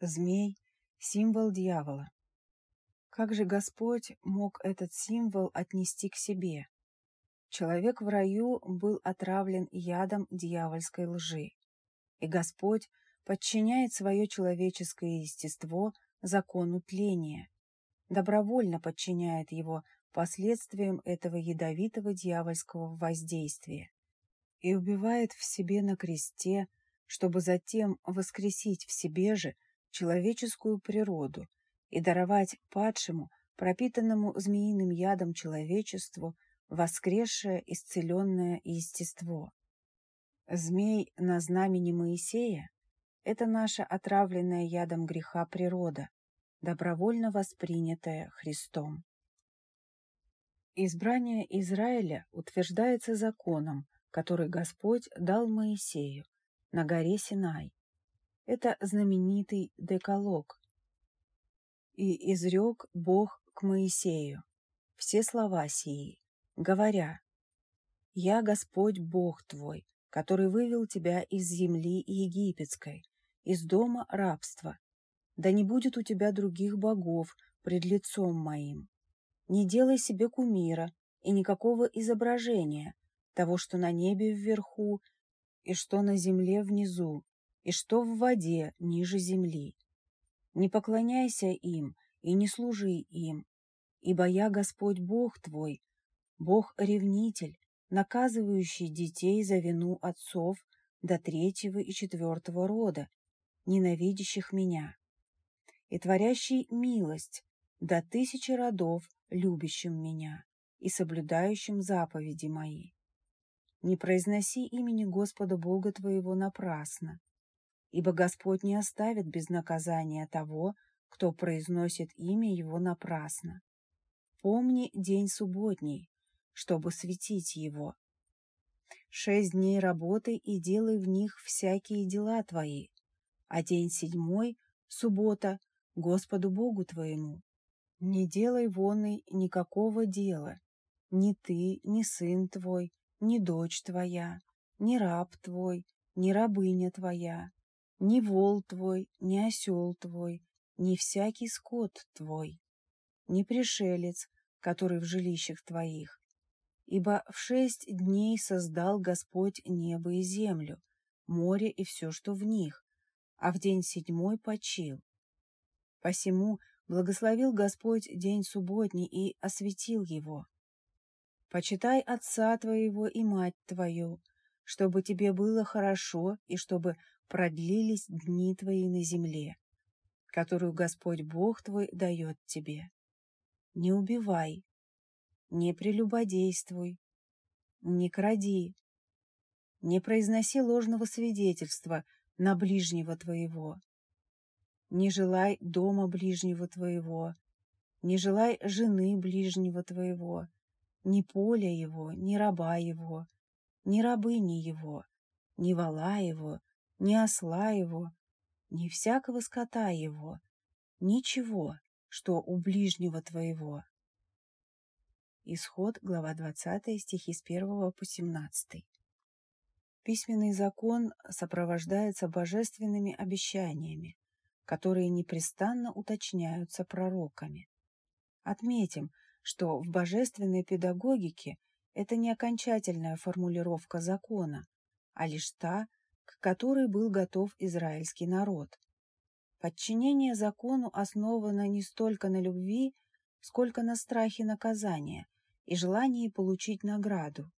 Змей – символ дьявола. Как же Господь мог этот символ отнести к себе? Человек в раю был отравлен ядом дьявольской лжи, и Господь подчиняет свое человеческое естество закону тления, добровольно подчиняет его последствиям этого ядовитого дьявольского воздействия и убивает в себе на кресте, чтобы затем воскресить в себе же человеческую природу и даровать падшему, пропитанному змеиным ядом человечеству, воскресшее исцеленное естество. Змей на знамени Моисея – это наша отравленная ядом греха природа, добровольно воспринятая Христом. Избрание Израиля утверждается законом, который Господь дал Моисею на горе Синай. Это знаменитый декалог. «И изрек Бог к Моисею все слова сии, говоря, «Я Господь Бог твой, который вывел тебя из земли египетской, из дома рабства. Да не будет у тебя других богов пред лицом моим. Не делай себе кумира и никакого изображения того, что на небе вверху, и что на земле внизу, и что в воде ниже земли. Не поклоняйся им и не служи им, ибо я Господь Бог твой, Бог-ревнитель, наказывающий детей за вину отцов до третьего и четвертого рода, ненавидящих меня, и творящий милость до тысячи родов, любящим меня и соблюдающим заповеди мои. Не произноси имени Господа Бога твоего напрасно, ибо Господь не оставит без наказания того, кто произносит имя Его напрасно. Помни день субботний, чтобы светить его. Шесть дней работай и делай в них всякие дела твои, а день седьмой, суббота, Господу Богу твоему. Не делай воной никакого дела, ни ты, ни сын твой, ни дочь твоя, ни раб твой, ни рабыня твоя, ни вол твой, ни осел твой, ни всякий скот твой, ни пришелец, который в жилищах твоих, Ибо в шесть дней создал Господь небо и землю, море и все, что в них, а в день седьмой почил. Посему благословил Господь день субботний и осветил его. Почитай отца твоего и мать твою, чтобы тебе было хорошо и чтобы продлились дни твои на земле, которую Господь Бог твой дает тебе. Не убивай, не прелюбодействуй, не кради, не произноси ложного свидетельства на ближнего твоего, не желай дома ближнего твоего, не желай жены ближнего твоего, ни поля его, ни раба его, ни рабыни его, ни вала его, ни осла его, ни всякого скота его, ничего, что у ближнего твоего. Исход, глава 20, стихи с 1 по 17. Письменный закон сопровождается божественными обещаниями, которые непрестанно уточняются пророками. Отметим, что в божественной педагогике это не окончательная формулировка закона, а лишь та, к которой был готов израильский народ. Подчинение закону основано не столько на любви, сколько на страхе наказания, и желании получить награду.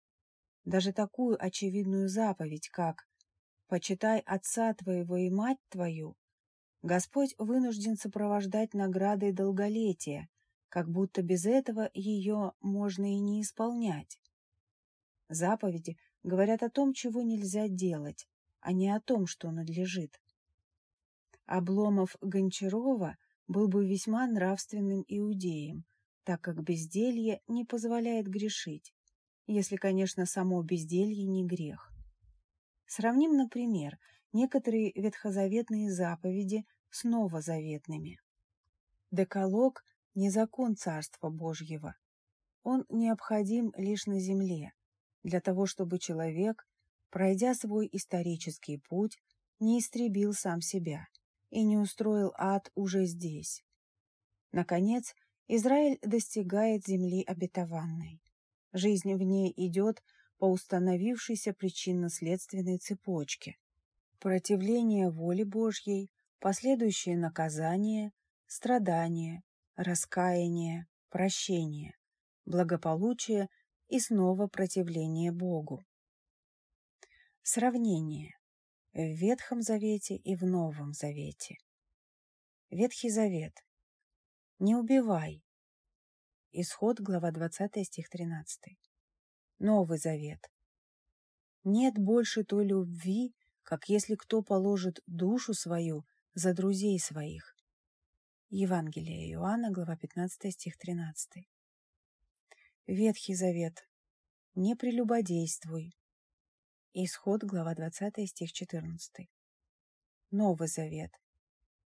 Даже такую очевидную заповедь, как «почитай отца твоего и мать твою», Господь вынужден сопровождать наградой долголетия, как будто без этого ее можно и не исполнять. Заповеди говорят о том, чего нельзя делать, а не о том, что надлежит. Обломов Гончарова был бы весьма нравственным иудеем, так как безделье не позволяет грешить, если, конечно, само безделье не грех. Сравним, например, некоторые ветхозаветные заповеди с новозаветными. Деколог – не закон Царства Божьего. Он необходим лишь на земле, для того, чтобы человек, пройдя свой исторический путь, не истребил сам себя и не устроил ад уже здесь. Наконец, Израиль достигает земли обетованной. Жизнь в ней идет по установившейся причинно-следственной цепочке. Противление воле Божьей, последующее наказание, страдание, раскаяние, прощение, благополучие и снова противление Богу. Сравнение в Ветхом Завете и в Новом Завете. Ветхий Завет. Не убивай, Исход, глава 20, стих 13. Новый Завет. Нет больше той любви, как если кто положит душу свою за друзей своих. Евангелие Иоанна, глава 15, стих 13. Ветхий Завет. Не прелюбодействуй. Исход, глава 20, стих 14. Новый Завет.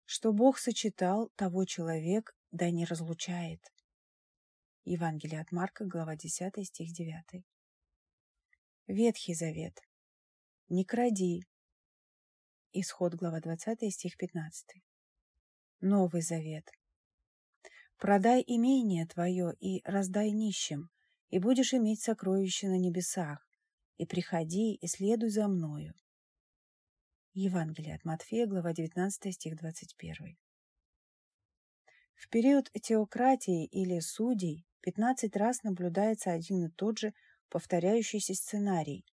Что Бог сочетал, того человек да не разлучает. Евангелие от Марка, глава 10, стих 9. Ветхий Завет. Не кради. Исход, глава 20, стих 15. Новый Завет. Продай имение твое и раздай нищим, и будешь иметь сокровища на небесах, и приходи и следуй за мною. Евангелие от Матфея, глава 19, стих 21. В период теократии или судей 15 раз наблюдается один и тот же повторяющийся сценарий.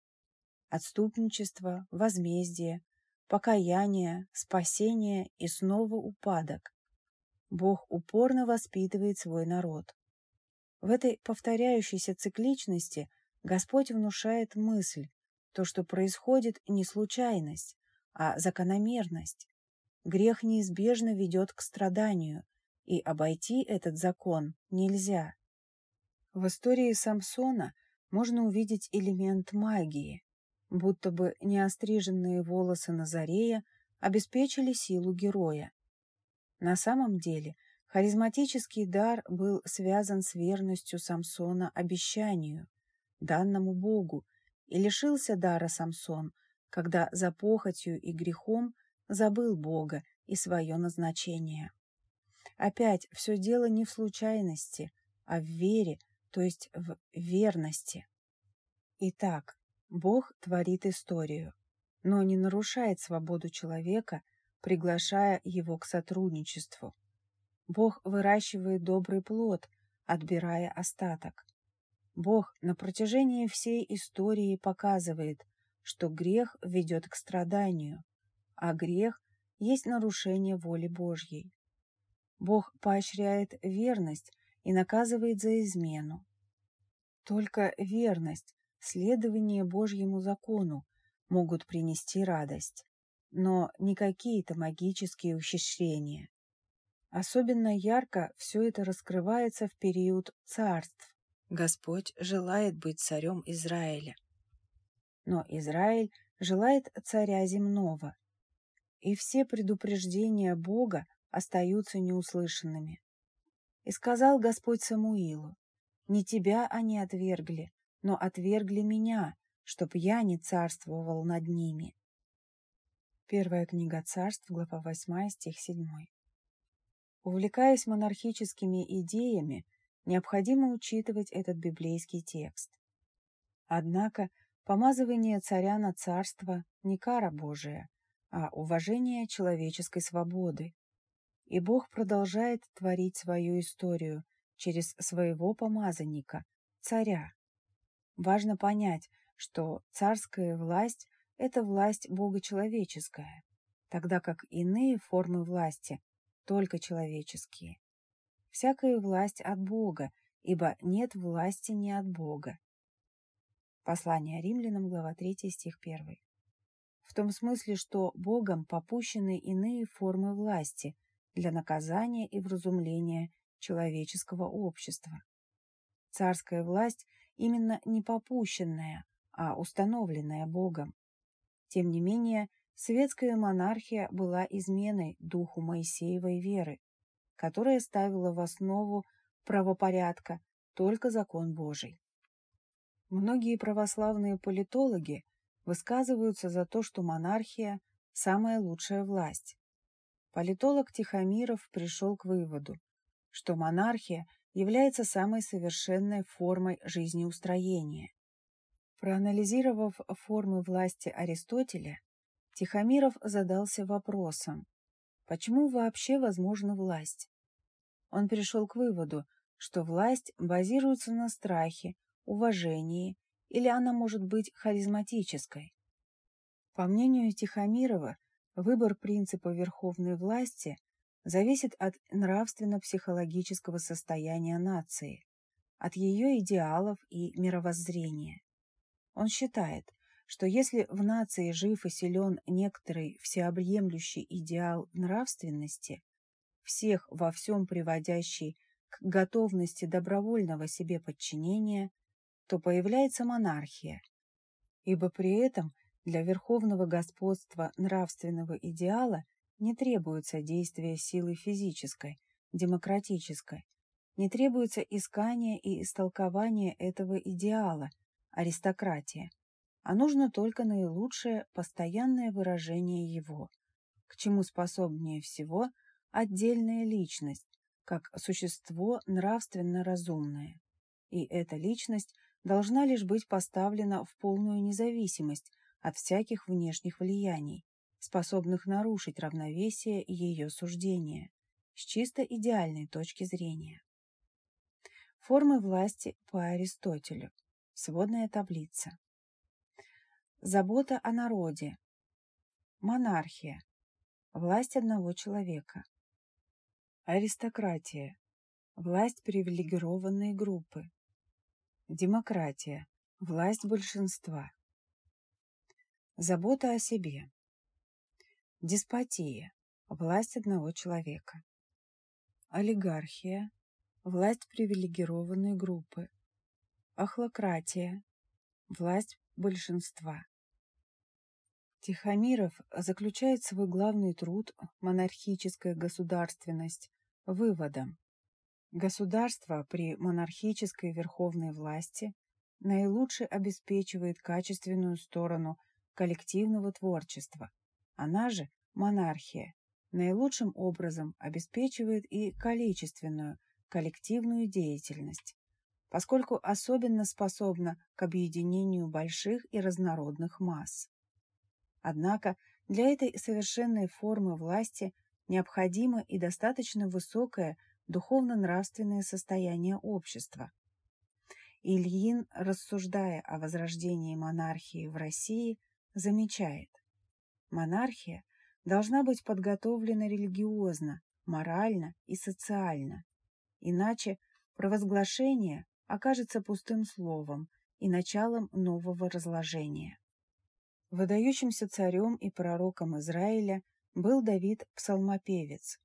Отступничество, возмездие, покаяние, спасение и снова упадок. Бог упорно воспитывает свой народ. В этой повторяющейся цикличности Господь внушает мысль, то, что происходит, не случайность, а закономерность. Грех неизбежно ведет к страданию, и обойти этот закон нельзя. В истории Самсона можно увидеть элемент магии, будто бы неостриженные волосы Назарея обеспечили силу героя. На самом деле харизматический дар был связан с верностью Самсона обещанию, данному Богу, и лишился дара Самсон, когда за похотью и грехом забыл Бога и свое назначение. Опять все дело не в случайности, а в вере, то есть в верности. Итак, Бог творит историю, но не нарушает свободу человека, приглашая его к сотрудничеству. Бог выращивает добрый плод, отбирая остаток. Бог на протяжении всей истории показывает, что грех ведет к страданию, а грех есть нарушение воли Божьей. Бог поощряет верность и наказывает за измену. Только верность, следование Божьему закону могут принести радость, но не какие-то магические ухищрения. Особенно ярко все это раскрывается в период царств. Господь желает быть царем Израиля. Но Израиль желает царя земного. И все предупреждения Бога остаются неуслышанными. И сказал Господь Самуилу, «Не тебя они отвергли, но отвергли меня, чтоб я не царствовал над ними». Первая книга царств, глава 8, стих 7. Увлекаясь монархическими идеями, необходимо учитывать этот библейский текст. Однако помазывание царя на царство не кара Божия, а уважение человеческой свободы, и Бог продолжает творить свою историю через своего помазанника, царя. Важно понять, что царская власть – это власть богочеловеческая, тогда как иные формы власти только человеческие. Всякая власть от Бога, ибо нет власти не от Бога. Послание римлянам, глава 3, стих 1. В том смысле, что Богом попущены иные формы власти для наказания и вразумления человеческого общества. Царская власть именно не попущенная, а установленная Богом. Тем не менее, светская монархия была изменой духу Моисеевой веры, которая ставила в основу правопорядка только закон Божий. Многие православные политологи высказываются за то, что монархия – самая лучшая власть. Политолог Тихомиров пришел к выводу, что монархия является самой совершенной формой жизнеустроения. Проанализировав формы власти Аристотеля, Тихомиров задался вопросом, почему вообще возможна власть? Он пришел к выводу, что власть базируется на страхе, уважении или она может быть харизматической. По мнению Тихомирова, выбор принципа верховной власти зависит от нравственно-психологического состояния нации, от ее идеалов и мировоззрения. Он считает, что если в нации жив и силен некоторый всеобъемлющий идеал нравственности, всех во всем приводящий к готовности добровольного себе подчинения, то появляется монархия, ибо при этом для верховного господства нравственного идеала не требуется действие силы физической, демократической, не требуется искание и истолкование этого идеала, аристократия, а нужно только наилучшее постоянное выражение его, к чему способнее всего отдельная личность, как существо нравственно разумное. И эта личность должна лишь быть поставлена в полную независимость от всяких внешних влияний, способных нарушить равновесие ее суждения с чисто идеальной точки зрения. Формы власти по Аристотелю. Сводная таблица. Забота о народе. Монархия. Власть одного человека. Аристократия. Власть привилегированной группы. Демократия. Власть большинства. Забота о себе. Деспотия. Власть одного человека. Олигархия. Власть привилегированной группы. Охлократия. Власть большинства. Тихомиров заключает свой главный труд «Монархическая государственность» выводом. Государство при монархической верховной власти наилучше обеспечивает качественную сторону коллективного творчества. Она же, монархия, наилучшим образом обеспечивает и количественную, коллективную деятельность, поскольку особенно способна к объединению больших и разнородных масс. Однако для этой совершенной формы власти необходимо и достаточно высокое духовно-нравственное состояние общества. Ильин, рассуждая о возрождении монархии в России, замечает, монархия должна быть подготовлена религиозно, морально и социально, иначе провозглашение окажется пустым словом и началом нового разложения. Выдающимся царем и пророком Израиля был Давид Псалмопевец.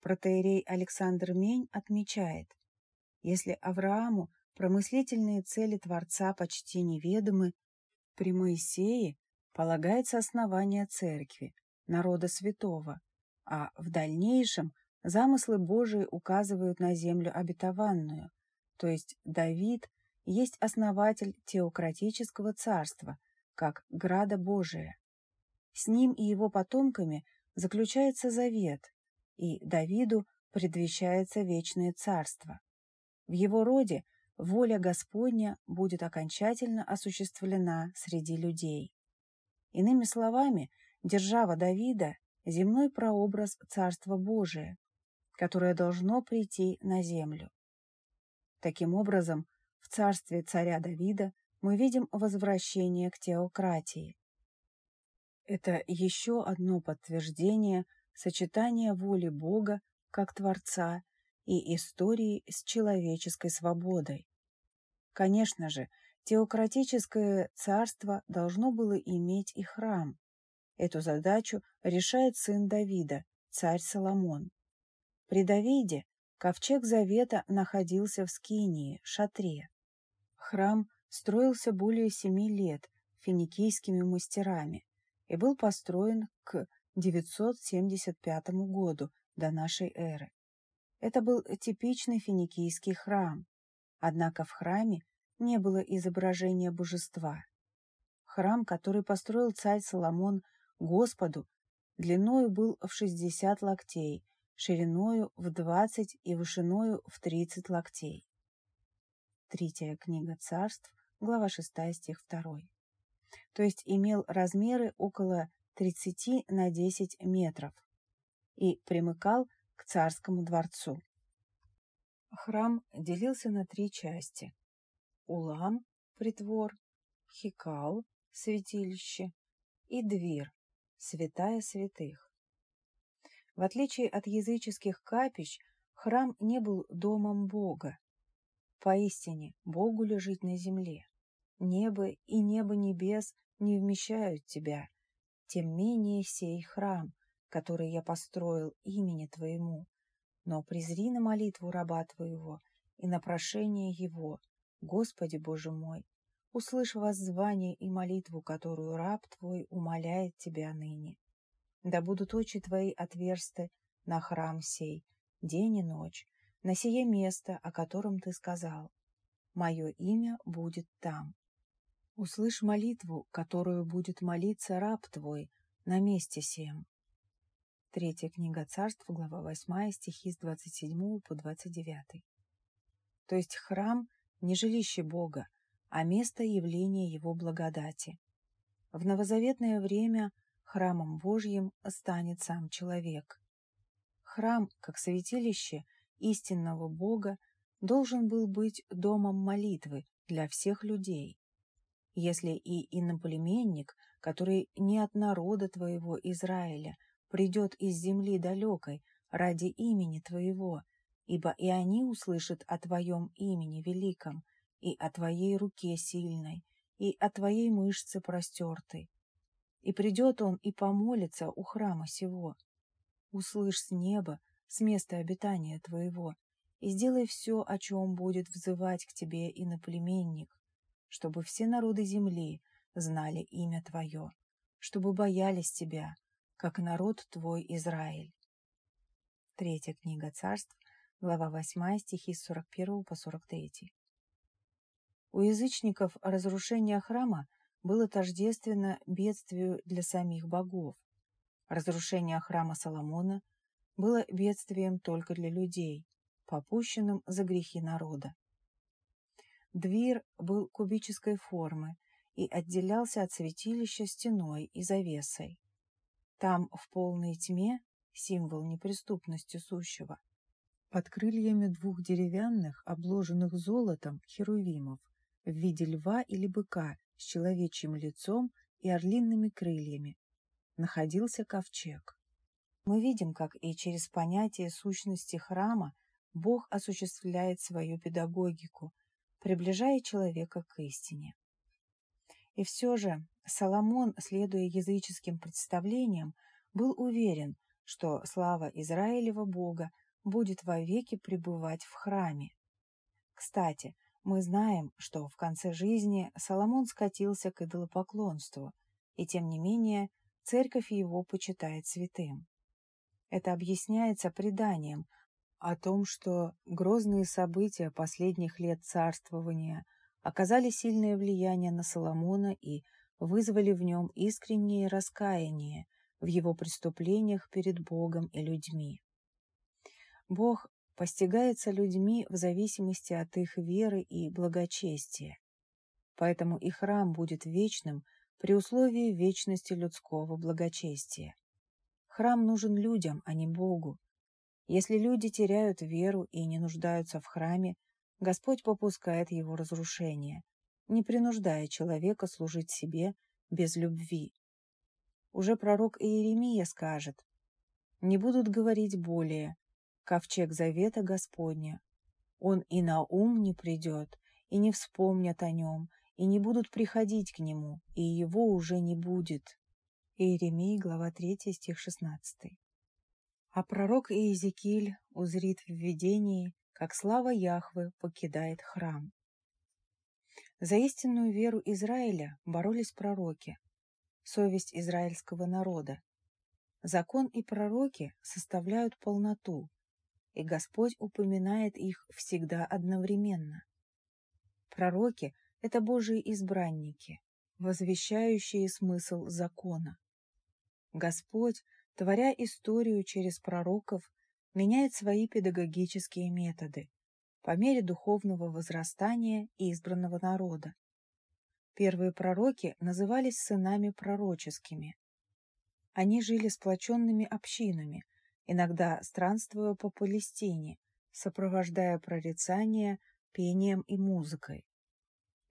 Протеерей Александр Мень отмечает, если Аврааму промыслительные цели Творца почти неведомы, при Моисее полагается основание церкви, народа святого, а в дальнейшем замыслы Божии указывают на землю обетованную, то есть Давид есть основатель теократического царства, как града Божия. С ним и его потомками заключается завет, и Давиду предвещается вечное царство. В его роде воля Господня будет окончательно осуществлена среди людей. Иными словами, держава Давида – земной прообраз Царства Божия, которое должно прийти на землю. Таким образом, в царстве царя Давида мы видим возвращение к теократии. Это еще одно подтверждение сочетания воли Бога как Творца и истории с человеческой свободой. Конечно же, теократическое царство должно было иметь и храм. Эту задачу решает сын Давида, царь Соломон. При Давиде ковчег Завета находился в Скинии, шатре. Храм строился более семи лет финикийскими мастерами и был построен к 975 году до нашей эры. Это был типичный финикийский храм, однако в храме не было изображения божества. Храм, который построил царь Соломон Господу, длиною был в 60 локтей, шириною в 20 и вышиною в 30 локтей. Третья книга царств, глава 6, стих 2. То есть имел размеры около 30 на 10 метров и примыкал к царскому дворцу. Храм делился на три части. Улам – притвор, Хикал – святилище и Двир – святая святых. В отличие от языческих капищ, храм не был домом Бога. Поистине, Богу лежит на земле. Небо и небо небес не вмещают тебя, тем менее сей храм, который я построил имени Твоему. Но презри на молитву раба Твоего и на прошение его, Господи Боже мой, услышь воззвание и молитву, которую раб Твой умоляет Тебя ныне. Да будут очи Твои отверсты на храм сей, день и ночь, на сие место, о котором Ты сказал. Мое имя будет там. Услышь молитву, которую будет молиться раб Твой на месте сем. Третья книга царств, глава 8, стихи с 27 по 29. То есть храм – не жилище Бога, а место явления Его благодати. В новозаветное время храмом Божьим станет сам человек. Храм, как святилище истинного Бога, должен был быть домом молитвы для всех людей. Если и иноплеменник, который не от народа твоего Израиля – придет из земли далекой ради имени Твоего, ибо и они услышат о Твоем имени великом, и о Твоей руке сильной, и о Твоей мышце простертой. И придет он и помолится у храма сего. Услышь с неба, с места обитания Твоего, и сделай все, о чем будет взывать к Тебе иноплеменник, чтобы все народы земли знали имя Твое, чтобы боялись Тебя, как народ твой Израиль. Третья книга царств, глава 8, стихи с 41 по 43. У язычников разрушение храма было тождественно бедствию для самих богов. Разрушение храма Соломона было бедствием только для людей, попущенным за грехи народа. Двир был кубической формы и отделялся от святилища стеной и завесой. Там, в полной тьме, символ неприступности сущего, под крыльями двух деревянных, обложенных золотом, херувимов, в виде льва или быка с человечьим лицом и орлиными крыльями, находился ковчег. Мы видим, как и через понятие сущности храма Бог осуществляет свою педагогику, приближая человека к истине. И все же Соломон, следуя языческим представлениям, был уверен, что слава Израилева Бога будет вовеки пребывать в храме. Кстати, мы знаем, что в конце жизни Соломон скатился к идолопоклонству, и тем не менее церковь его почитает святым. Это объясняется преданием о том, что грозные события последних лет царствования – оказали сильное влияние на Соломона и вызвали в нем искреннее раскаяние в его преступлениях перед Богом и людьми. Бог постигается людьми в зависимости от их веры и благочестия. Поэтому и храм будет вечным при условии вечности людского благочестия. Храм нужен людям, а не Богу. Если люди теряют веру и не нуждаются в храме, Господь попускает его разрушение, не принуждая человека служить себе без любви. Уже пророк Иеремия скажет, «Не будут говорить более, ковчег завета Господня. Он и на ум не придет, и не вспомнят о нем, и не будут приходить к нему, и его уже не будет». Иеремия, глава 3, стих 16. А пророк Иезекииль узрит в видении, как слава Яхвы покидает храм. За истинную веру Израиля боролись пророки, совесть израильского народа. Закон и пророки составляют полноту, и Господь упоминает их всегда одновременно. Пророки – это Божьи избранники, возвещающие смысл закона. Господь, творя историю через пророков, меняет свои педагогические методы, по мере духовного возрастания избранного народа. Первые пророки назывались сынами пророческими. Они жили сплоченными общинами, иногда странствуя по Палестине, сопровождая прорицания пением и музыкой.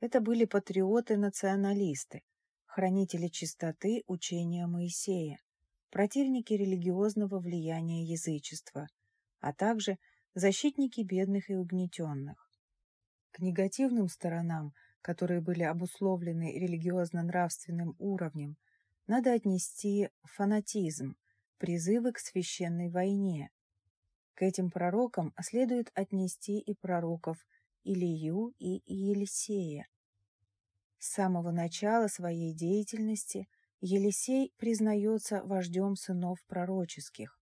Это были патриоты-националисты, хранители чистоты учения Моисея, противники религиозного влияния язычества, а также защитники бедных и угнетенных. К негативным сторонам, которые были обусловлены религиозно-нравственным уровнем, надо отнести фанатизм, призывы к священной войне. К этим пророкам следует отнести и пророков Илию и Елисея. С самого начала своей деятельности Елисей признается вождем сынов пророческих.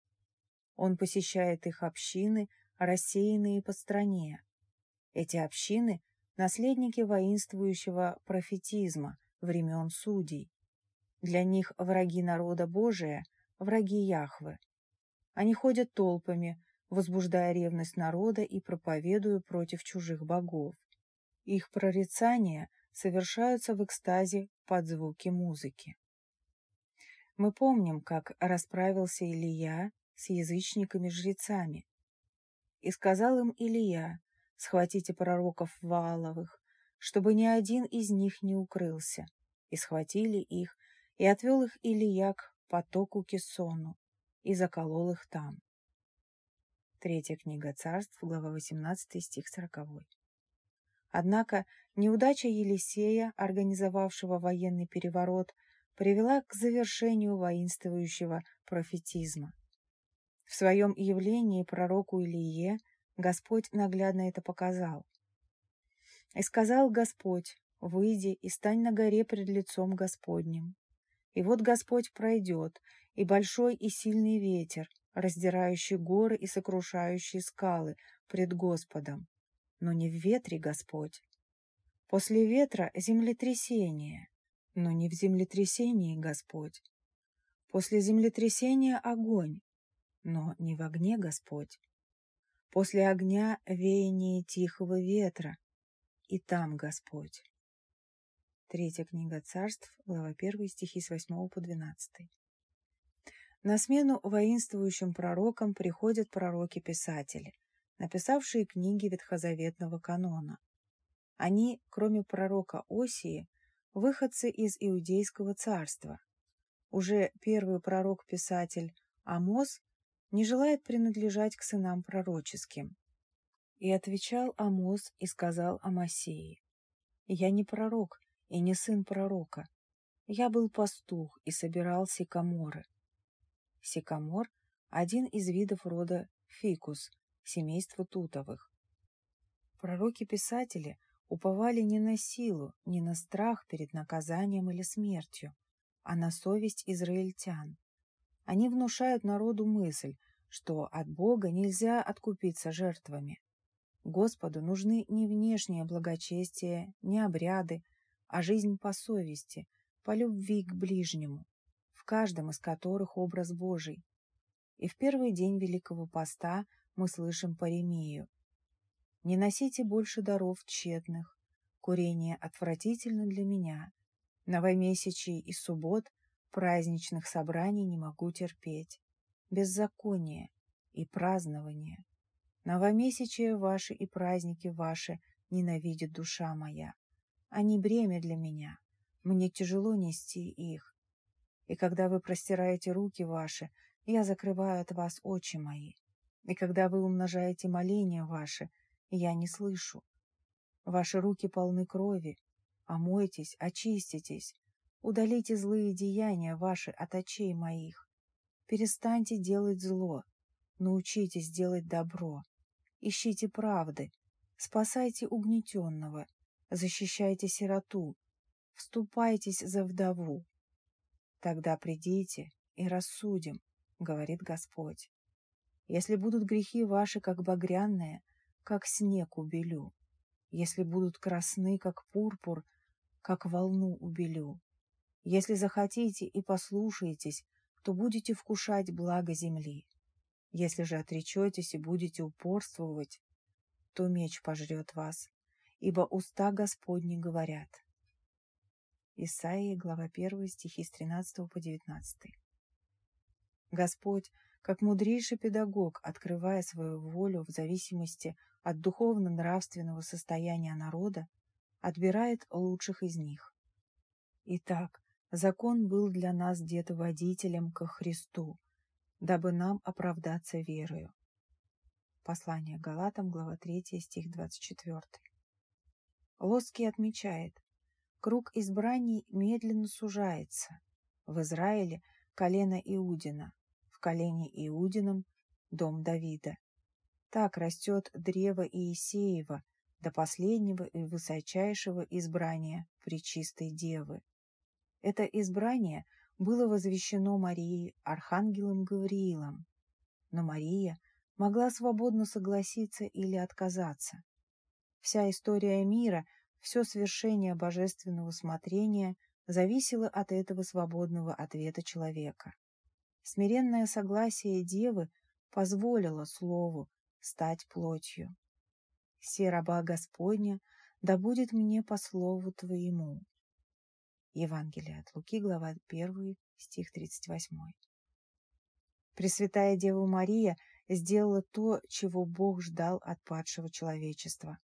Он посещает их общины, рассеянные по стране. Эти общины – наследники воинствующего профетизма времен судей. Для них враги народа Божия – враги Яхвы. Они ходят толпами, возбуждая ревность народа и проповедуя против чужих богов. Их прорицания совершаются в экстазе под звуки музыки. Мы помним, как расправился Илья с язычниками-жрецами, и сказал им Илия, схватите пророков Вааловых, чтобы ни один из них не укрылся. И схватили их, и отвел их Илия к потоку Кессону, и заколол их там. Третья книга царств, глава 18, стих 40. Однако неудача Елисея, организовавшего военный переворот, привела к завершению воинствующего профетизма. В своем явлении пророку Илие Господь наглядно это показал. «И сказал Господь, выйди и стань на горе пред лицом Господним. И вот Господь пройдет, и большой и сильный ветер, раздирающий горы и сокрушающий скалы пред Господом. Но не в ветре Господь. После ветра землетрясение, но не в землетрясении Господь. После землетрясения огонь, но не в огне Господь. После огня веяние тихого ветра, и там Господь. Третья книга царств, глава 1, стихи с 8 по 12. На смену воинствующим пророкам приходят пророки-писатели, написавшие книги ветхозаветного канона. Они, кроме пророка Осии, выходцы из Иудейского царства. Уже первый пророк-писатель Амос не желает принадлежать к сынам пророческим. И отвечал Амос и сказал Амасии, «Я не пророк и не сын пророка. Я был пастух и собирал сикаморы». Сикамор – один из видов рода фикус, семейства тутовых. Пророки-писатели уповали не на силу, не на страх перед наказанием или смертью, а на совесть израильтян. Они внушают народу мысль, что от Бога нельзя откупиться жертвами. Господу нужны не внешнее благочестие, не обряды, а жизнь по совести, по любви к ближнему, в каждом из которых образ Божий. И в первый день Великого Поста мы слышим Паремию. «Не носите больше даров тщетных, курение отвратительно для меня, новомесячий и суббот праздничных собраний не могу терпеть беззаконие и празднование. Новомесячие ваши и праздники ваши ненавидит душа моя. Они бремя для меня, мне тяжело нести их. И когда вы простираете руки ваши, я закрываю от вас очи мои. И когда вы умножаете моления ваши, я не слышу. Ваши руки полны крови. Омойтесь, очиститесь. Удалите злые деяния ваши от очей моих. Перестаньте делать зло. Научитесь делать добро. Ищите правды. Спасайте угнетенного. Защищайте сироту. Вступайтесь за вдову. Тогда придите и рассудим, говорит Господь. Если будут грехи ваши, как багряные, как снег убелю. Если будут красны, как пурпур, как волну убелю. Если захотите и послушаетесь, то будете вкушать благо земли. Если же отречетесь и будете упорствовать, то меч пожрет вас, ибо уста Господни говорят. Исаия, глава 1, стихи с 13 по 19. Господь как мудрейший педагог, открывая свою волю в зависимости от духовно-нравственного состояния народа, отбирает лучших из них. Итак, закон был для нас где-то водителем ко Христу, дабы нам оправдаться верою. Послание Галатам, глава 3, стих 24. Лоский отмечает, круг избраний медленно сужается. В Израиле колено Иудина, колене Иудином дом Давида. Так растет древо Иисеева до последнего и высочайшего избрания Пречистой Девы. Это избрание было возвещено Марии архангелом Гавриилом, но Мария могла свободно согласиться или отказаться. Вся история мира, все свершение божественного смотрения зависело от этого свободного ответа человека. Смиренное согласие девы позволило слову стать плотью. «Се раба Господня, да будет мне по слову Твоему». Евангелие от Луки, глава 1, стих 38. Пресвятая Дева Мария сделала то, чего Бог ждал от падшего человечества.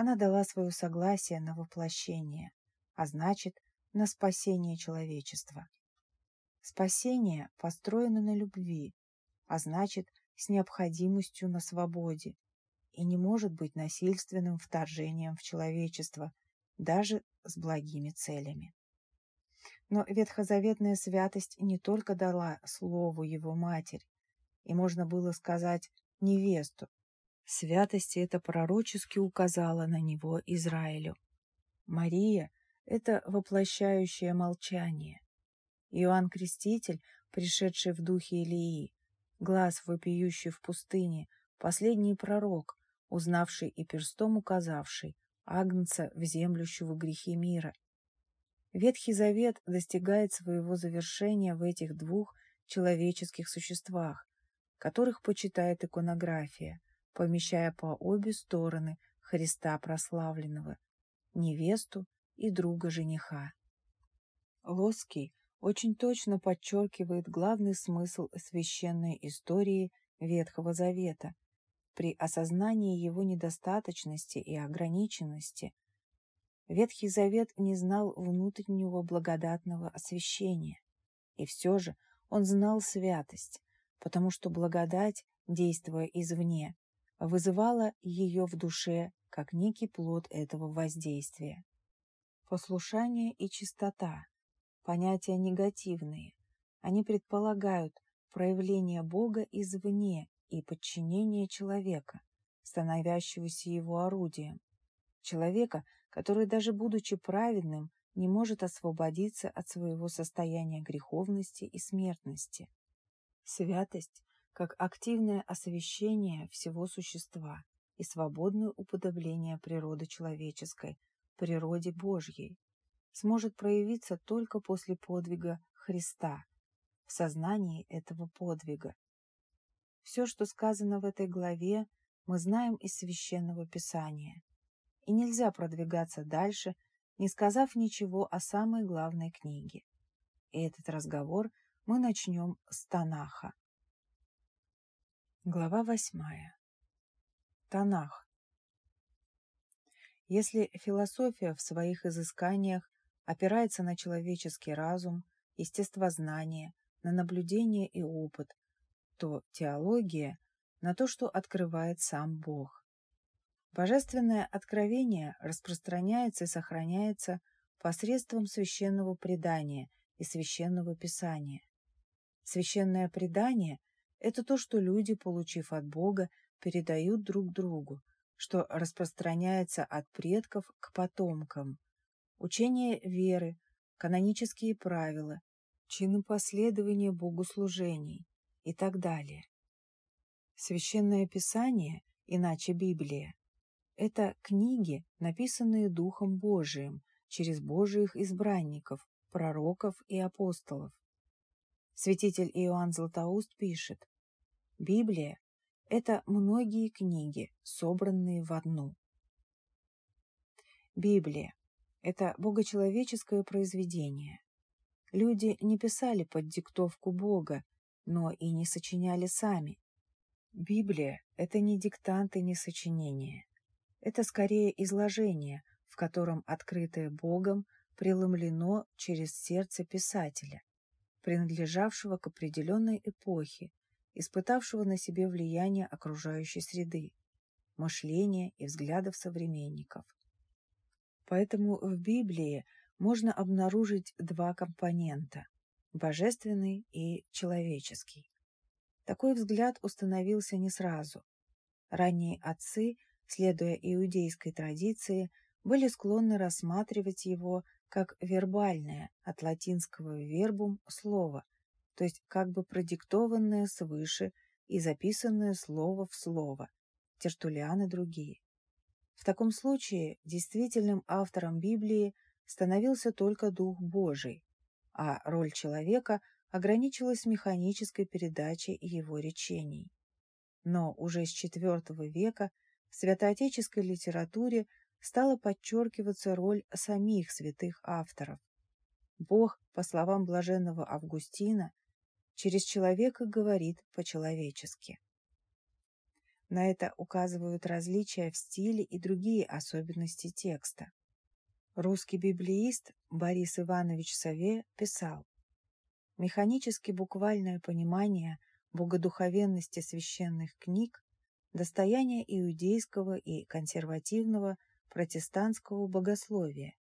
Она дала свое согласие на воплощение, а значит, на спасение человечества. Спасение построено на любви, а значит, с необходимостью на свободе, и не может быть насильственным вторжением в человечество, даже с благими целями. Но ветхозаветная святость не только дала слову его матерь, и можно было сказать невесту. Святости это пророчески указала на него Израилю. Мария — это воплощающее молчание, Иоанн Креститель, пришедший в духе Илии, глаз вопиющий в пустыне, последний пророк, узнавший и перстом указавший Агнца, вземлющего грехи мира. Ветхий Завет достигает своего завершения в этих двух человеческих существах, которых почитает иконография, помещая по обе стороны Христа прославленного, невесту и друга жениха. Лоский очень точно подчеркивает главный смысл священной истории Ветхого Завета. При осознании его недостаточности и ограниченности Ветхий Завет не знал внутреннего благодатного освящения, и все же он знал святость, потому что благодать, действуя извне, вызывала ее в душе как некий плод этого воздействия. Послушание и чистота понятия негативные. Они предполагают проявление Бога извне и подчинение человека, становящегося его орудием. Человека, который даже будучи праведным, не может освободиться от своего состояния греховности и смертности. Святость как активное освящение всего существа и свободное уподобление природы человеческой, природе Божьей сможет проявиться только после подвига Христа, в сознании этого подвига. Все, что сказано в этой главе, мы знаем из Священного Писания, и нельзя продвигаться дальше, не сказав ничего о самой главной книге. И этот разговор мы начнем с Танаха. Глава восьмая. Танах. Если философия в своих изысканиях опирается на человеческий разум, естествознание, на наблюдение и опыт, то теология – на то, что открывает сам Бог. Божественное откровение распространяется и сохраняется посредством священного предания и священного писания. Священное предание – это то, что люди, получив от Бога, передают друг другу, что распространяется от предков к потомкам. Учение веры, канонические правила, чины последования богослужений и так далее. Священное Писание, иначе Библия, это книги, написанные Духом Божиим через Божиих избранников, пророков и апостолов. Святитель Иоанн Златоуст пишет, «Библия – это многие книги, собранные в одну». Библия – это богочеловеческое произведение. Люди не писали под диктовку Бога, но и не сочиняли сами. Библия – это не диктант и не сочинение. Это скорее изложение, в котором открытое Богом преломлено через сердце писателя, принадлежавшего к определенной эпохе, испытавшего на себе влияние окружающей среды, мышления и взглядов современников. Поэтому в Библии можно обнаружить два компонента – божественный и человеческий. Такой взгляд установился не сразу. Ранние отцы следуя иудейской традиции, были склонны рассматривать его как вербальное от латинского вербум слово, то есть как бы продиктованное свыше и записанное слово в слово, Тертулиан и другие. В таком случае действительным автором Библии становился только Дух Божий, а роль человека ограничилась механической передачей его речений. Но уже с IV века в святоотеческой литературе стала подчеркиваться роль самих святых авторов. Бог, по словам блаженного Августина, через человека говорит по-человечески. На это указывают различия в стиле и другие особенности текста. Русский библеист Борис Иванович Саве писал «Механически буквальное понимание богодуховенности священных книг достояние иудейского и консервативного протестантского богословия,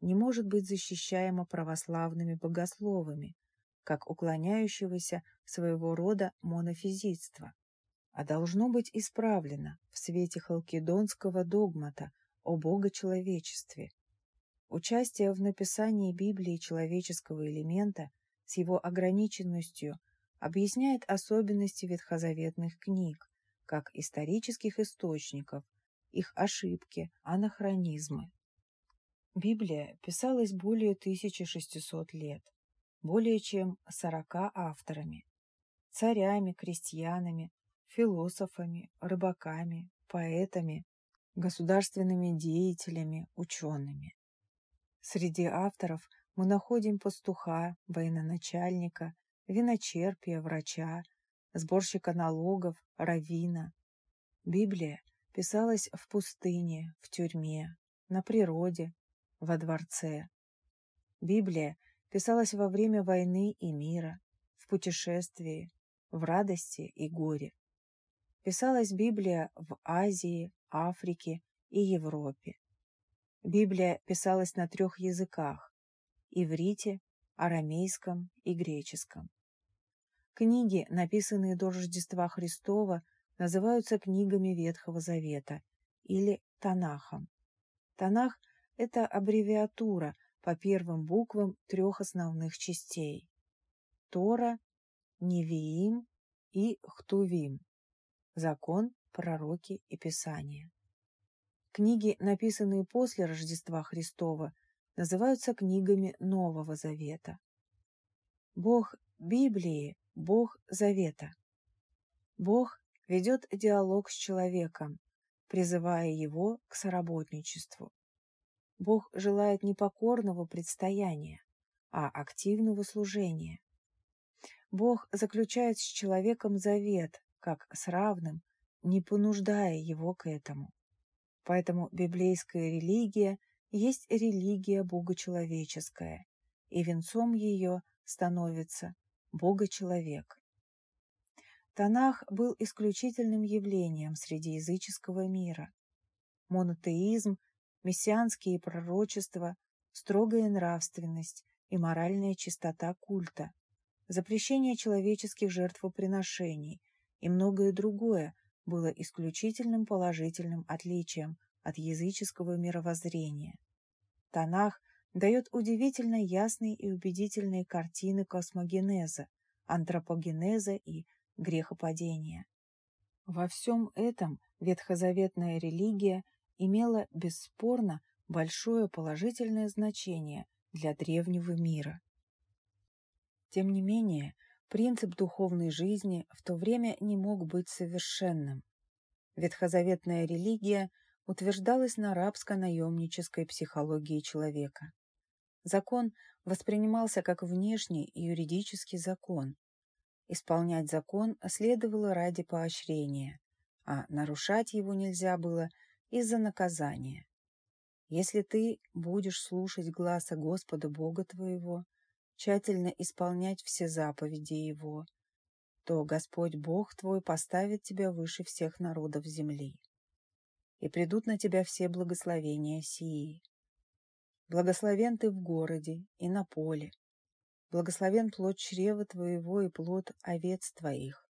не может быть защищаемо православными богословами, как уклоняющегося своего рода монофизитства, а должно быть исправлено в свете халкидонского догмата о богочеловечестве. Участие в написании Библии человеческого элемента с его ограниченностью объясняет особенности ветхозаветных книг, как исторических источников, их ошибки, анахронизмы. Библия писалась более 1600 лет, более чем 40 авторами, царями, крестьянами, философами, рыбаками, поэтами, государственными деятелями, учеными. Среди авторов мы находим пастуха, военачальника, виночерпия, врача, сборщика налогов, равина. Библия писалась в пустыне, в тюрьме, на природе, во дворце. Библия писалась во время войны и мира, в путешествии, в радости и горе. Писалась Библия в Азии, Африке и Европе. Библия писалась на трех языках – иврите, арамейском и греческом. Книги, написанные до Рождества Христова, называются книгами Ветхого Завета или Танахом. Танах – это аббревиатура по первым буквам трех основных частей – Тора, Невиим и Хтувим – закон, пророки и Писания. Книги, написанные после Рождества Христова, называются книгами Нового Завета. Бог Библии Бог Завета. Бог ведет диалог с человеком, призывая его к соработничеству. Бог желает не покорного предстояния, а активного служения. Бог заключает с человеком завет, как с равным, не понуждая его к этому. Поэтому библейская религия есть религия богочеловеческая, и венцом ее становится Бога-человек. Танах был исключительным явлением среди языческого мира. Монотеизм, мессианские пророчества, строгая нравственность и моральная чистота культа, запрещение человеческих жертвоприношений и многое другое было исключительным положительным отличием от языческого мировоззрения. Танах дает удивительно ясные и убедительные картины космогенеза, антропогенеза и грехопадения. Во всем этом ветхозаветная религия имела бесспорно большое положительное значение для древнего мира. Тем не менее, принцип духовной жизни в то время не мог быть совершенным. Ветхозаветная религия утверждалась на рабско-наемнической психологии человека. Закон воспринимался как внешний юридический закон. Исполнять закон следовало ради поощрения, а нарушать его нельзя было из-за наказания. Если ты будешь слушать гласа Господа Бога твоего, тщательно исполнять все заповеди Его, то Господь Бог твой поставит тебя выше всех народов земли. И придут на тебя все благословения сии. Благословен ты в городе и на поле. Благословен плод чрева твоего и плод овец твоих.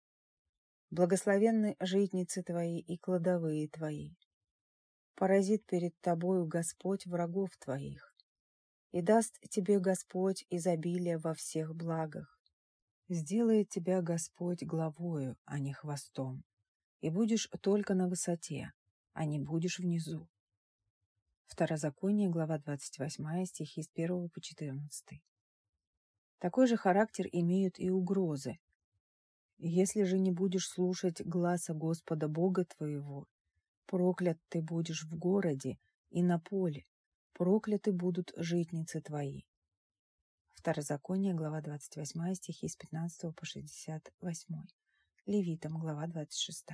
Благословенны житницы твои и кладовые твои. Поразит перед тобою Господь врагов твоих. И даст тебе Господь изобилие во всех благах. Сделает тебя Господь главою, а не хвостом. И будешь только на высоте, а не будешь внизу. Второзаконие, глава 28, стихи с 1 по 14. Такой же характер имеют и угрозы. «Если же не будешь слушать гласа Господа Бога твоего, проклят ты будешь в городе и на поле, прокляты будут житницы твои». Второзаконие, глава 28, стихи с 15 по 68. Левитам, глава 26.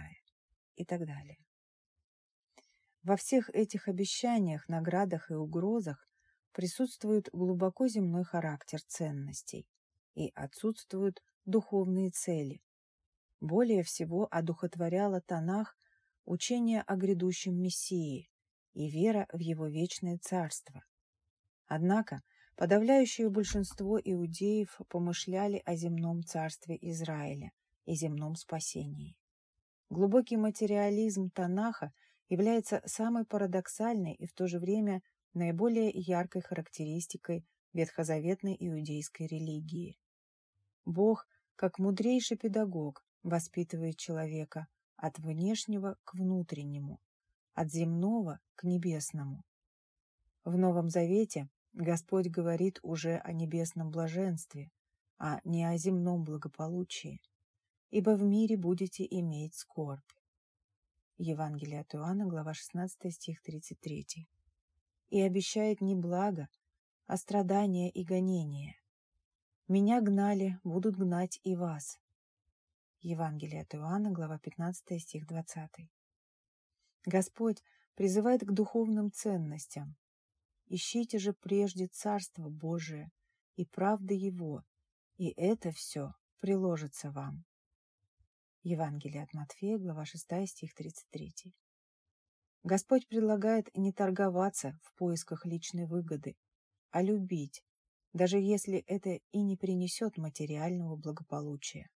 И так далее. Во всех этих обещаниях, наградах и угрозах присутствует глубоко земной характер ценностей и отсутствуют духовные цели. Более всего одухотворяло Танах учение о грядущем Мессии и вера в его вечное царство. Однако подавляющее большинство иудеев помышляли о земном царстве Израиля и земном спасении. Глубокий материализм Танаха является самой парадоксальной и в то же время наиболее яркой характеристикой ветхозаветной иудейской религии. Бог, как мудрейший педагог, воспитывает человека от внешнего к внутреннему, от земного к небесному. В Новом Завете Господь говорит уже о небесном блаженстве, а не о земном благополучии, ибо в мире будете иметь скорбь. Евангелие от Иоанна, глава 16, стих 33. И обещает не благо, а страдания и гонения. Меня гнали, будут гнать и вас. Евангелие от Иоанна, глава 15, стих 20. Господь призывает к духовным ценностям. Ищите же прежде Царство Божие и правды Его, и это все приложится вам. Евангелие от Матфея, глава 6, стих 33. Господь предлагает не торговаться в поисках личной выгоды, а любить, даже если это и не принесет материального благополучия.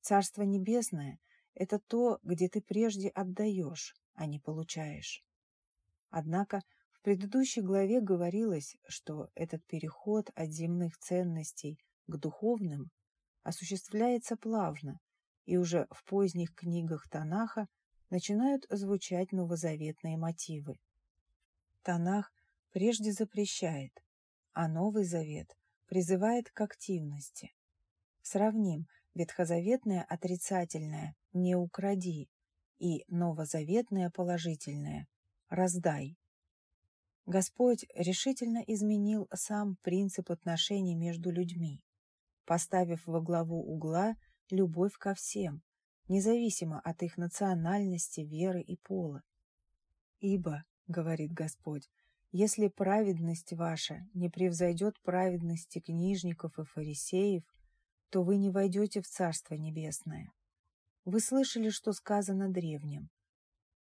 Царство Небесное – это то, где ты прежде отдаешь, а не получаешь. Однако в предыдущей главе говорилось, что этот переход от земных ценностей к духовным осуществляется плавно, и уже в поздних книгах Танаха начинают звучать новозаветные мотивы. Танах прежде запрещает, а Новый Завет призывает к активности. Сравним ветхозаветное отрицательное «не укради» и новозаветное положительное «раздай». Господь решительно изменил сам принцип отношений между людьми, поставив во главу угла – любовь ко всем, независимо от их национальности, веры и пола. Ибо, говорит Господь, если праведность ваша не превзойдет праведности книжников и фарисеев, то вы не войдете в Царство Небесное. Вы слышали, что сказано древним.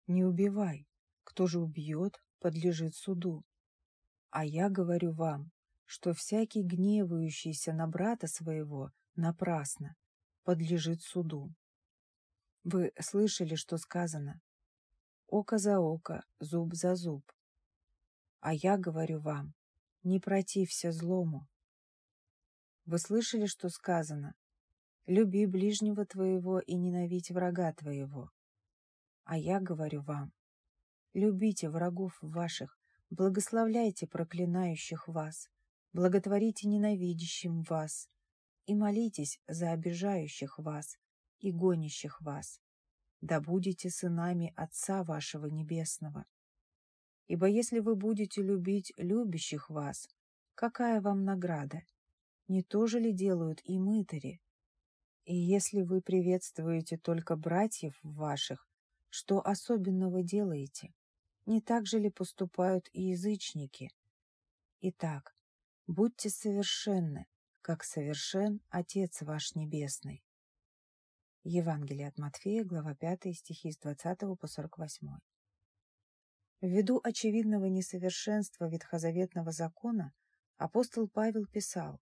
Не убивай, кто же убьет, подлежит суду. А я говорю вам, что всякий гневающийся на брата своего напрасно подлежит суду. Вы слышали, что сказано «Око за око, зуб за зуб». А я говорю вам, не протився злому. Вы слышали, что сказано «Люби ближнего твоего и ненавидь врага твоего». А я говорю вам, любите врагов ваших, благословляйте проклинающих вас, благотворите ненавидящим вас и молитесь за обижающих вас и гонящих вас, да будете сынами Отца вашего Небесного. Ибо если вы будете любить любящих вас, какая вам награда? Не то же ли делают и мытари? И если вы приветствуете только братьев ваших, что особенного делаете? Не так же ли поступают и язычники? Итак, будьте совершенны, как совершен Отец ваш Небесный. Евангелие от Матфея, глава 5, стихи с 20 по 48. Ввиду очевидного несовершенства ветхозаветного закона апостол Павел писал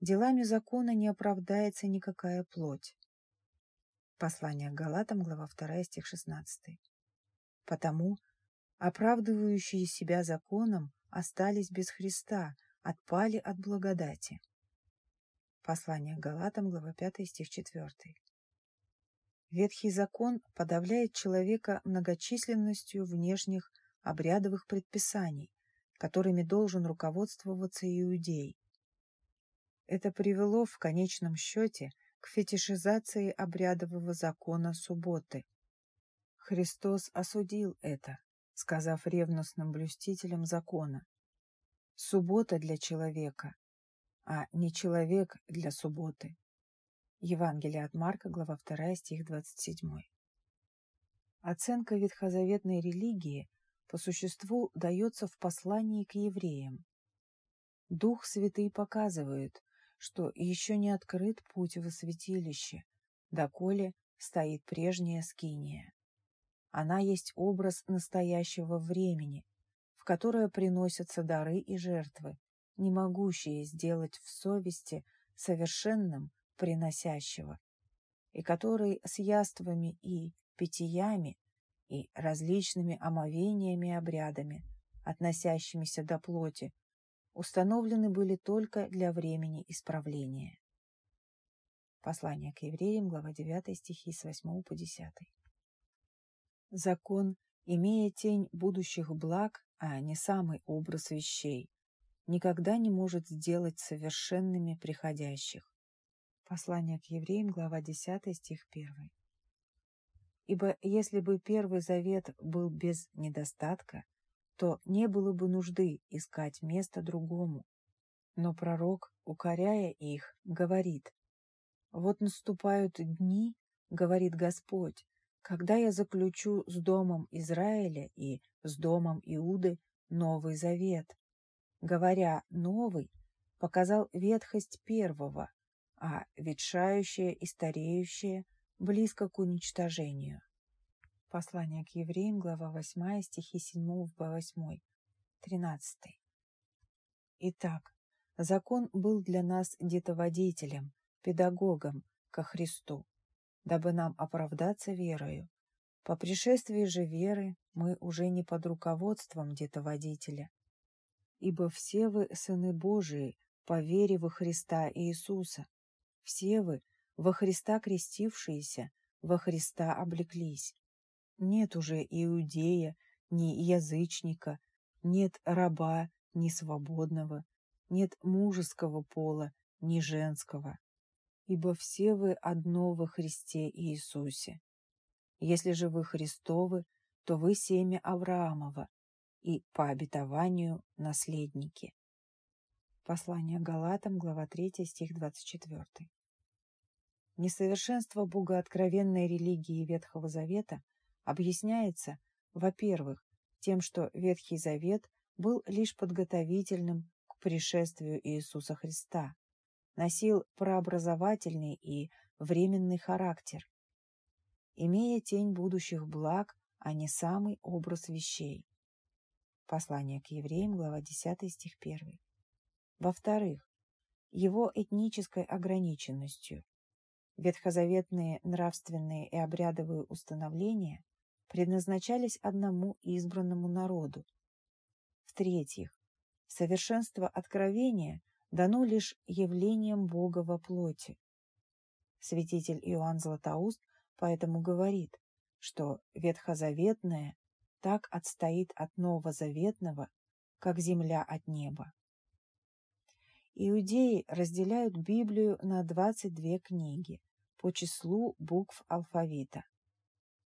«Делами закона не оправдается никакая плоть». Послание к Галатам, глава 2, стих 16. Потому оправдывающие себя законом остались без Христа, отпали от благодати. Послание к Галатам, глава 5, стих 4. Ветхий закон подавляет человека многочисленностью внешних обрядовых предписаний, которыми должен руководствоваться иудей. Это привело в конечном счете к фетишизации обрядового закона субботы. Христос осудил это, сказав ревностным блюстителям закона. Суббота для человека, а не человек для субботы. Евангелие от Марка, глава 2, стих 27. Оценка ветхозаветной религии по существу дается в послании к евреям. Дух Святый показывает, что еще не открыт путь во святилище, доколе стоит прежняя скиния. Она есть образ настоящего времени, в которое приносятся дары и жертвы, не могущие сделать в совести совершенным приносящего, и который с яствами и питьями и различными омовениями и обрядами, относящимися до плоти, установлены были только для времени исправления. Послание к евреям, глава 9, стихи с 8 по 10. Закон, имея тень будущих благ, а не самый образ вещей, никогда не может сделать совершенными приходящих. Послание к евреям, глава 10, стих 1. Ибо если бы Первый Завет был без недостатка, то не было бы нужды искать место другому. Но пророк, укоряя их, говорит, «Вот наступают дни, — говорит Господь, — когда я заключу с домом Израиля и с домом Иуды Новый Завет». Говоря «новый», показал ветхость первого, а ветшающее и стареющее близко к уничтожению. Послание к евреям, глава 8, стихи 7 по 8, 13. Итак, закон был для нас детоводителем, педагогом ко Христу, дабы нам оправдаться верою. По пришествии же веры мы уже не под руководством детоводителя. Ибо все вы сыны Божии по вере во Христа Иисуса. Все вы, во Христа крестившиеся, во Христа облеклись. Нет уже иудея, ни язычника, нет раба, ни свободного, нет мужеского пола, ни женского. Ибо все вы одно во Христе Иисусе. Если же вы Христовы, то вы семя Авраамова и по обетованию наследники. Послание Галатам, глава 3, стих 24. Несовершенство богооткровенной религии Ветхого Завета – объясняется, во-первых, тем, что Ветхий Завет был лишь подготовительным к пришествию Иисуса Христа, носил прообразовательный и временный характер, имея тень будущих благ, а не самый образ вещей. Послание к евреям, глава 10, стих 1. Во-вторых, его этнической ограниченностью. Ветхозаветные нравственные и обрядовые установления предназначались одному избранному народу. В-третьих, совершенство откровения дано лишь явлением Бога во плоти. Святитель Иоанн Златоуст поэтому говорит, что ветхозаветное так отстоит от новозаветного, как земля от неба. Иудеи разделяют Библию на 22 книги по числу букв алфавита.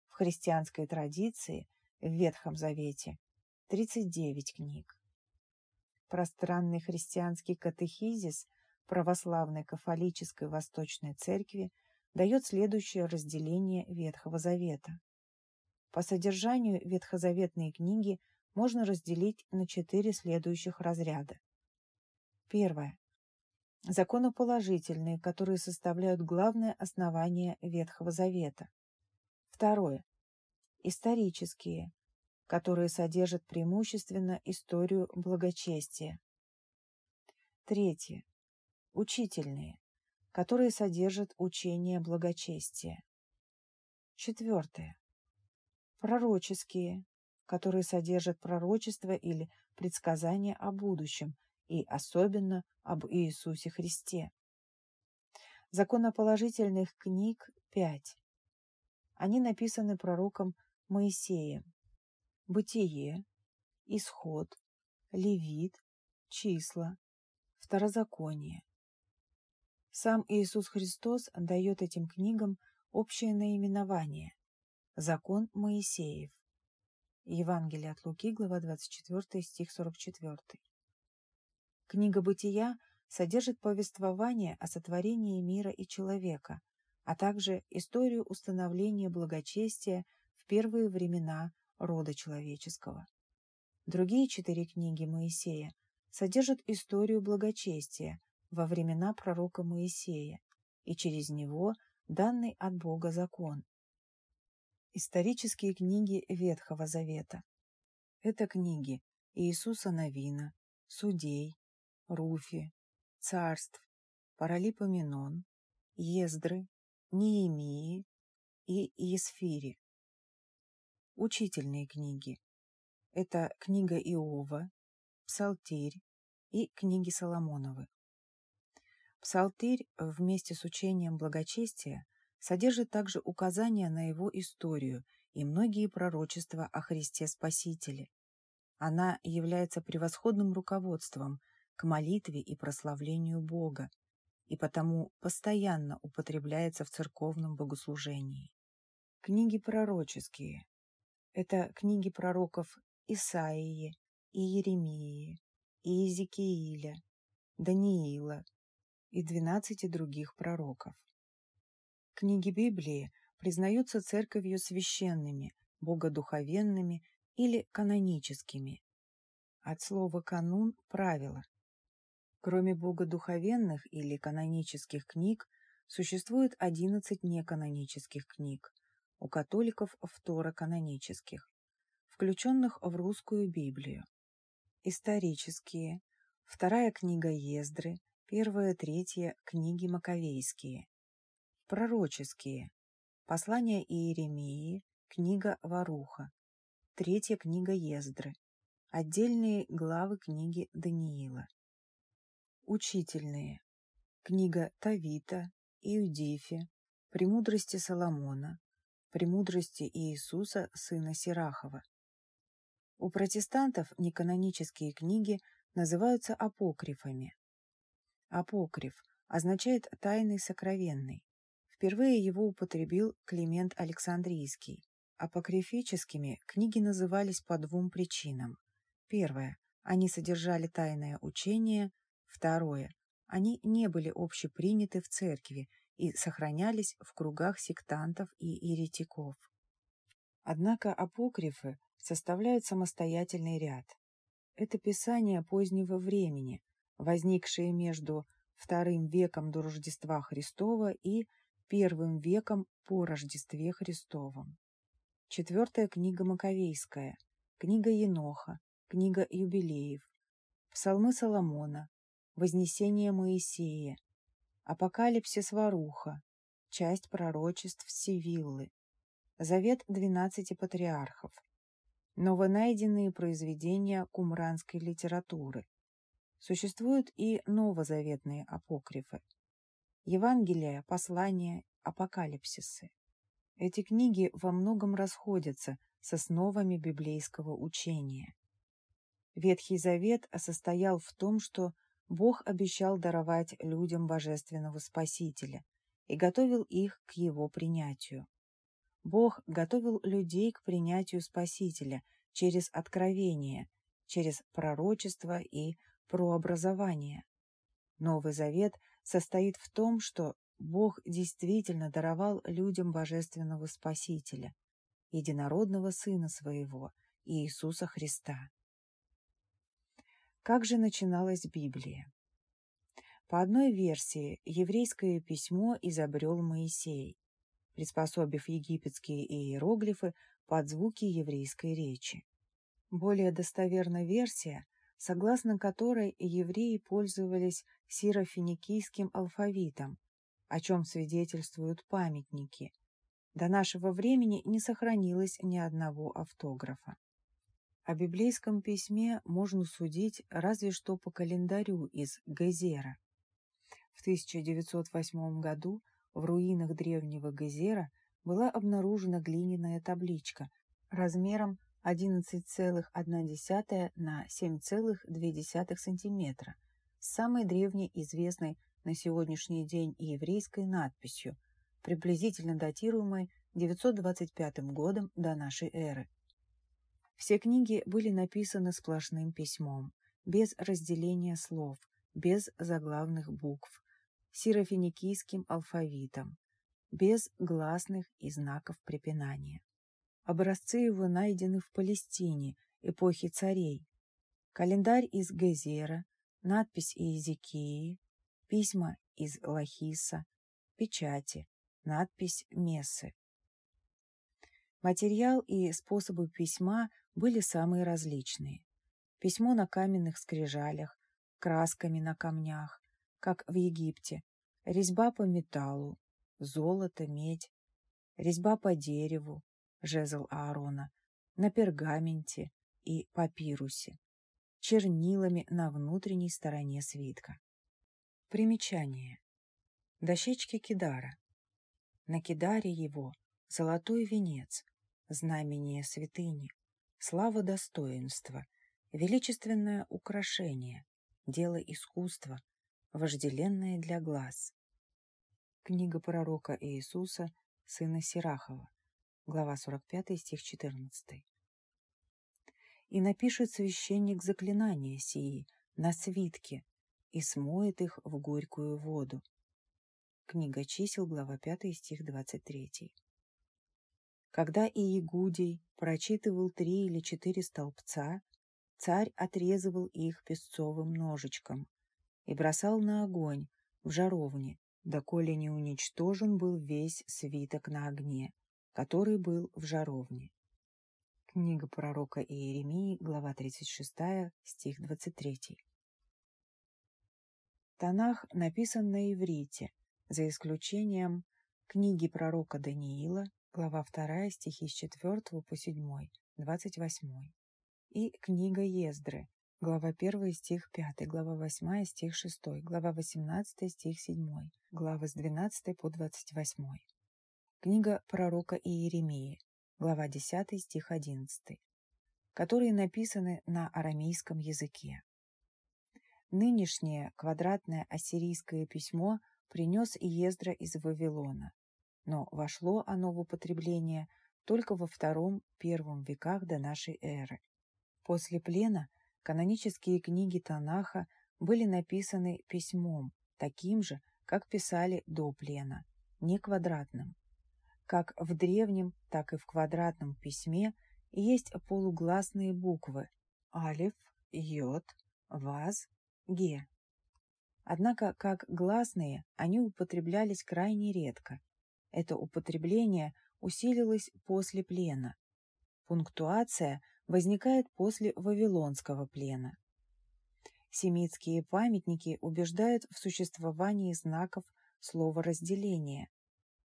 В христианской традиции в Ветхом Завете 39 книг. Пространный христианский катехизис православной кафолической Восточной Церкви дает следующее разделение Ветхого Завета. По содержанию ветхозаветные книги можно разделить на четыре следующих разряда. Первое. Законоположительные, которые составляют главное основание Ветхого Завета. Второе. Исторические, которые содержат преимущественно историю благочестия. Третье. Учительные, которые содержат учение благочестия. Четвертое. Пророческие, которые содержат пророчество или предсказания о будущем и особенно об Иисусе Христе. Законоположительных книг пять. Они написаны пророком Моисеем. Бытие, Исход, Левит, Числа, Второзаконие. Сам Иисус Христос дает этим книгам общее наименование – Закон Моисеев. Евангелие от Луки, глава 24, стих 44. Книга «Бытия» содержит повествование о сотворении мира и человека, а также историю установления благочестия в первые времена рода человеческого. Другие четыре книги Моисея содержат историю благочестия во времена пророка Моисея и через него данный от Бога закон. Исторические книги Ветхого Завета. Это книги Иисуса Новина, Судей, Руфи, Царств, Паралипоменон, Ездры, Неемии и Есфири. Учительные книги. Это книга Иова, Псалтирь и книги Соломоновы. Псалтирь вместе с учением благочестия содержит также указания на его историю и многие пророчества о Христе Спасителе. Она является превосходным руководством – к молитве и прославлению Бога, и потому постоянно употребляется в церковном богослужении. Книги пророческие – это книги пророков Исаии, и Еремии, и Иезекииля, Даниила и двенадцати других пророков. Книги Библии признаются церковью священными, богодуховенными или каноническими. От слова «канун» – правило, Кроме богодуховенных или канонических книг, существует 11 неканонических книг, у католиков второканонических, включенных в русскую Библию. Исторические, вторая книга Ездры, первая, третья книги Маковейские. Пророческие, послание Иеремии, книга Варуха, третья книга Ездры, отдельные главы книги Даниила. Учительные. Книга Тавита, Иудифи, Премудрости Соломона, Премудрости Иисуса, сына Сирахова. У протестантов неканонические книги называются апокрифами. Апокриф означает «тайный сокровенный». Впервые его употребил Климент Александрийский. Апокрифическими книги назывались по двум причинам. Первое. Они содержали тайное учение, Второе. Они не были общеприняты в церкви и сохранялись в кругах сектантов и еретиков. Однако апокрифы составляют самостоятельный ряд. Это писания позднего времени, возникшие между вторым веком до Рождества Христова и первым веком по Рождестве Христовом. Четвертая книга Маковейская, книга Еноха, книга Юбилеев, Псалмы Соломона, Вознесение Моисея, Апокалипсис Варуха, часть пророчеств Сивиллы, Завет двенадцати патриархов, новонайденные произведения кумранской литературы. Существуют и новозаветные апокрифы. Евангелия, послания, апокалипсисы. Эти книги во многом расходятся с основами библейского учения. Ветхий Завет состоял в том, что Бог обещал даровать людям божественного Спасителя и готовил их к его принятию. Бог готовил людей к принятию Спасителя через откровение, через пророчество и прообразование. Новый Завет состоит в том, что Бог действительно даровал людям божественного Спасителя, единородного Сына Своего, Иисуса Христа. Как же начиналась Библия? По одной версии, еврейское письмо изобрел Моисей, приспособив египетские иероглифы под звуки еврейской речи. Более достоверна версия, согласно которой евреи пользовались сирофиникийским алфавитом, о чем свидетельствуют памятники. До нашего времени не сохранилось ни одного автографа. О библейском письме можно судить разве что по календарю из Гезера. В 1908 году в руинах древнего Гезера была обнаружена глиняная табличка размером 11,1 на 7,2 см с самой древней известной на сегодняшний день еврейской надписью, приблизительно датируемой 925 годом до нашей эры. Все книги были написаны сплошным письмом, без разделения слов, без заглавных букв, сирофиникийским алфавитом, без гласных и знаков препинания. Образцы его найдены в Палестине эпохи царей. Календарь из Гезера, надпись Иезекии, письма из Лахиса, печати, надпись Мессы. Материал и способы письма были самые различные. Письмо на каменных скрижалях, красками на камнях, как в Египте, резьба по металлу, золото, медь, резьба по дереву, жезл Аарона, на пергаменте и папирусе, чернилами на внутренней стороне свитка. Примечание. Дощечки Кидара. На Кидаре его золотой венец, знамение святыни, слава достоинства, величественное украшение, дело искусства, вожделенное для глаз. Книга пророка Иисуса, сына Сирахова, глава 45, стих 14. «И напишет священник заклинания сии на свитке и смоет их в горькую воду». Книга чисел, глава 5, стих 23. Когда Иегудий прочитывал три или четыре столбца, царь отрезывал их песцовым ножичком и бросал на огонь в жаровне, доколе не уничтожен был весь свиток на огне, который был в жаровне. Книга пророка Иеремии, глава 36, стих 23. Танах написан на иврите, за исключением книги пророка Даниила, глава 2, стихи с 4 по 7, 28. И книга Ездры, глава 1, стих 5, глава 8, стих 6, глава 18, стих 7, глава с 12 по 28. Книга пророка Иеремии, глава 10, стих 11, которые написаны на арамейском языке. Нынешнее квадратное ассирийское письмо принес Иездра из Вавилона, но вошло оно в употребление только во втором-первом веках до нашей эры. После плена канонические книги Танаха были написаны письмом, таким же, как писали до плена, не квадратным. Как в древнем, так и в квадратном письме есть полугласные буквы алиф, йод, ваз, ге. Однако как гласные они употреблялись крайне редко. Это употребление усилилось после плена. Пунктуация возникает после Вавилонского плена. Семитские памятники убеждают в существовании знаков слова разделения,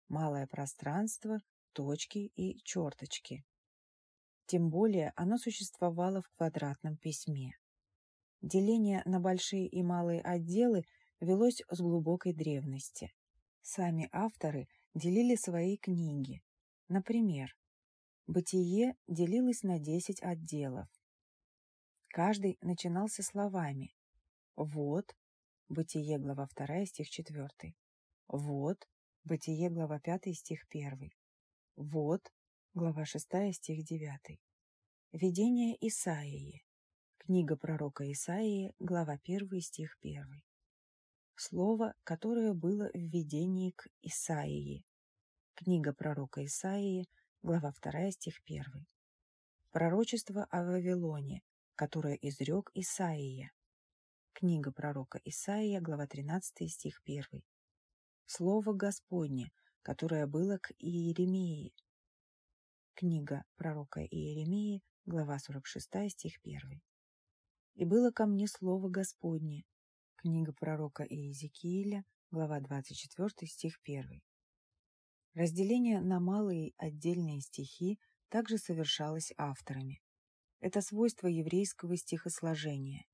малое пространство, точки и черточки. Тем более оно существовало в квадратном письме. Деление на большие и малые отделы велось с глубокой древности. Сами авторы делили свои книги. Например, «Бытие» делилось на 10 отделов. Каждый начинался словами «Вот», «Бытие», глава 2, стих 4, «Вот», «Бытие», глава 5, стих 1, «Вот», глава 6, стих 9, «Видение Исаии», Книга пророка Исаии, глава 1, стих 1. Слово, которое было в видении к Исаии. Книга пророка Исаии, глава 2, стих 1. Пророчество о Вавилоне, которое изрек Исаия. Книга пророка Исаия, глава 13, стих 1. Слово Господне, которое было к Иеремии. Книга пророка Иеремии, глава 46, стих 1. «И было ко мне слово Господне». Книга пророка Иезекииля, глава 24, стих 1. Разделение на малые отдельные стихи также совершалось авторами. Это свойство еврейского стихосложения.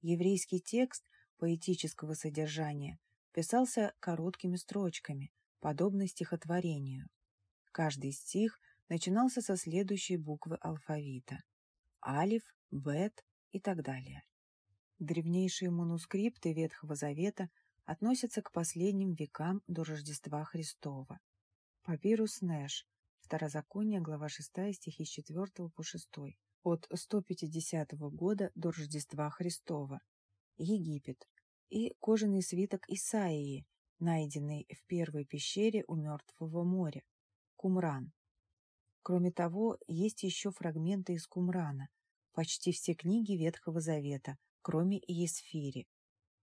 Еврейский текст поэтического содержания писался короткими строчками, подобно стихотворению. Каждый стих начинался со следующей буквы алфавита – алиф, бет, и так далее. Древнейшие манускрипты Ветхого Завета относятся к последним векам до Рождества Христова. Папирус Нэш, Второзаконие, глава 6, стихи с 4 по 6, от 150 года до Рождества Христова, Египет, и кожаный свиток Исаии, найденный в первой пещере у Мертвого моря, Кумран. Кроме того, есть еще фрагменты из Кумрана, почти все книги Ветхого Завета, кроме Есфири.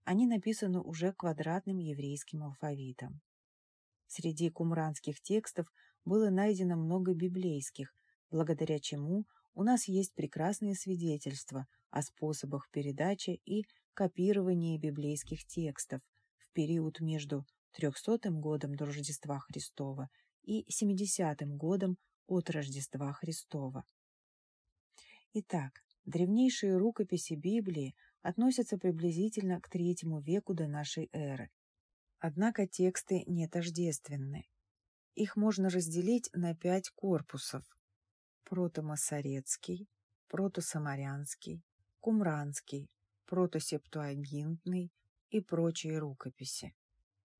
Они написаны уже квадратным еврейским алфавитом. Среди кумранских текстов было найдено много библейских, благодаря чему у нас есть прекрасные свидетельства о способах передачи и копирования библейских текстов в период между 300 годом до Рождества Христова и 70 годом от Рождества Христова. Итак, древнейшие рукописи Библии относятся приблизительно к третьему веку до нашей эры. Однако тексты не тождественны. Их можно разделить на пять корпусов – протомассорецкий, протосамарянский, кумранский, протосептуагинтный и прочие рукописи.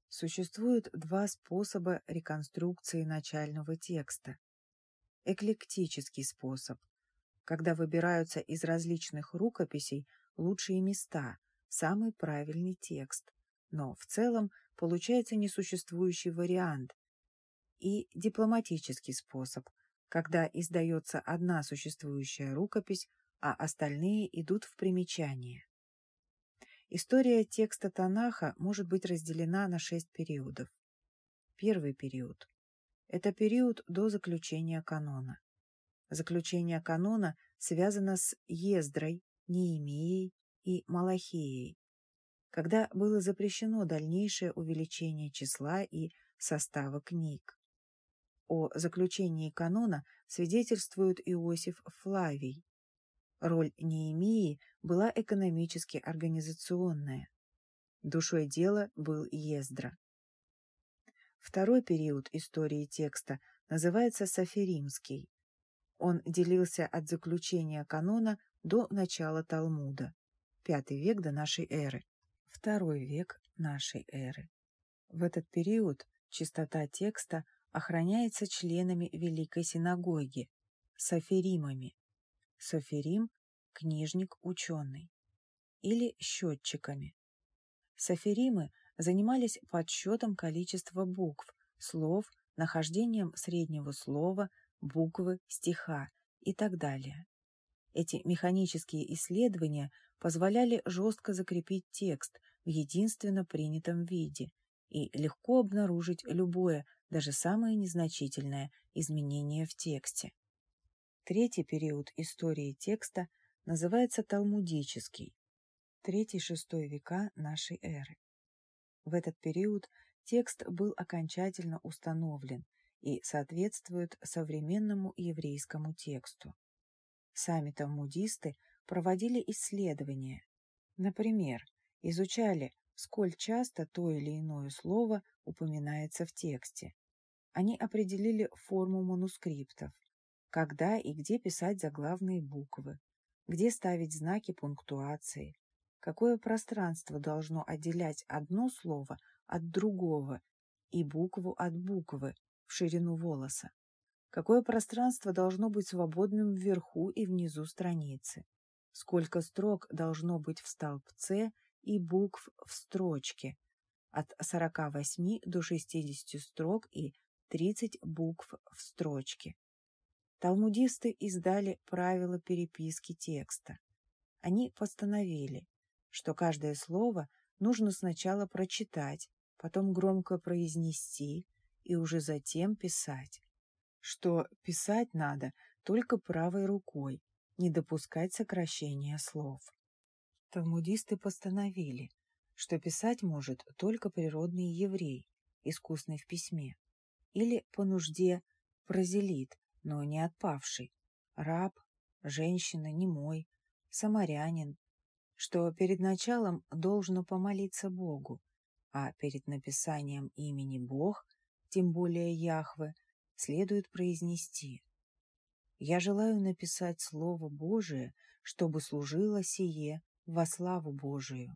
Существует два способа реконструкции начального текста. Эклектический способ, когда выбираются из различных рукописей лучшие места, самый правильный текст, но в целом получается несуществующий вариант, и дипломатический способ, когда издается одна существующая рукопись, а остальные идут в примечание. История текста Танаха может быть разделена на шесть периодов. Первый период – это период до заключения канона. Заключение канона связано с Ездрой, Неемией и Малахией, когда было запрещено дальнейшее увеличение числа и состава книг. О заключении канона свидетельствует Иосиф Флавий. Роль Неемии была экономически организационная. Душой дела был Ездра. Второй период истории текста называется Саферимский. Он делился от заключения канона до начала Талмуда, пятый век до нашей эры, второй век нашей эры. В этот период чистота текста охраняется членами Великой Синагоги, соферимами. Соферим – книжник-ученый. Или счетчиками. Соферимы занимались подсчетом количества букв, слов, нахождением среднего слова, буквы, стиха и так далее. Эти механические исследования позволяли жестко закрепить текст в единственно принятом виде и легко обнаружить любое, даже самое незначительное изменение в тексте. Третий период истории текста называется талмудический, третий-шестой века нашей эры. В этот период текст был окончательно установлен и соответствует современному еврейскому тексту. Сами талмудисты проводили исследования. Например, изучали, сколь часто то или иное слово упоминается в тексте. Они определили форму манускриптов, когда и где писать заглавные буквы, где ставить знаки пунктуации, какое пространство должно отделять одно слово от другого и букву от буквы в ширину волоса, какое пространство должно быть свободным вверху и внизу страницы, сколько строк должно быть в столбце и букв в строчке, от 48 до 60 строк и 30 букв в строчке. Талмудисты издали правила переписки текста. Они постановили, что каждое слово нужно сначала прочитать, потом громко произнести и уже затем писать. Что писать надо только правой рукой, не допускать сокращения слов. Талмудисты постановили, что писать может только природный еврей, искусный в письме, или по нужде прозелит, но не отпавший, раб, женщина, немой, самарянин, что перед началом должно помолиться Богу, а перед написанием имени Бог, тем более Яхве, следует произнести «Я желаю написать Слово Божие, чтобы служило сие во славу Божию».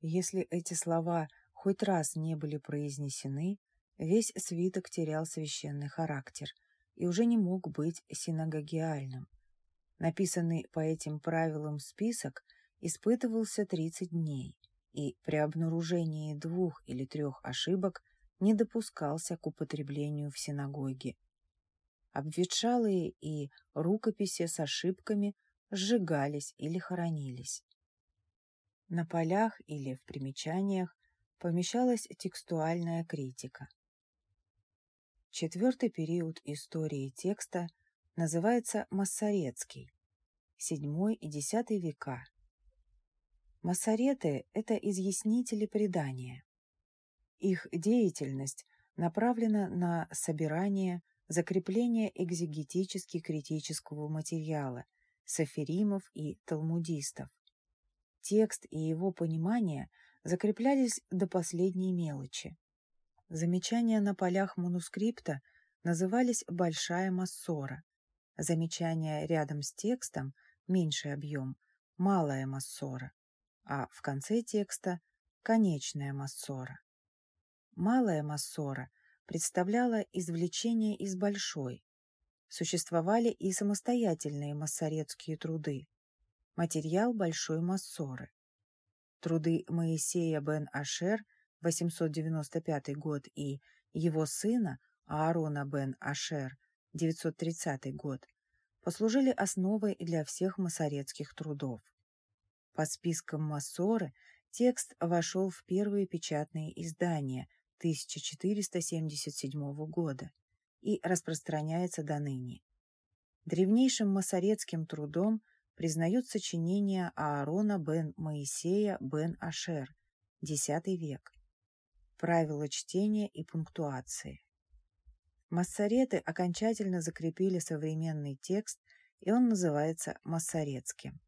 Если эти слова хоть раз не были произнесены, весь свиток терял священный характер и уже не мог быть синагогиальным. Написанный по этим правилам список – испытывался 30 дней и при обнаружении двух или трех ошибок не допускался к употреблению в синагоге. Обветшалые и рукописи с ошибками сжигались или хоронились. На полях или в примечаниях помещалась текстуальная критика. Четвертый период истории текста называется Массорецкий, VII и X века, Массареты – это изъяснители предания. Их деятельность направлена на собирание, закрепление экзегетически-критического материала, саферимов и талмудистов. Текст и его понимание закреплялись до последней мелочи. Замечания на полях манускрипта назывались «большая массора», замечания рядом с текстом, меньший объем, малая массора а в конце текста – конечная массора. Малая массора представляла извлечение из большой. Существовали и самостоятельные массорецкие труды. Материал большой массоры. Труды Моисея бен Ашер, 895 год, и его сына Аарона бен Ашер, 930 год, послужили основой для всех массорецких трудов. По спискам Массоры текст вошел в первые печатные издания 1477 года и распространяется до ныне. Древнейшим масорецким трудом признают сочинения Аарона бен Моисея бен Ашер, X век. Правила чтения и пунктуации. Массореты окончательно закрепили современный текст, и он называется массорецким.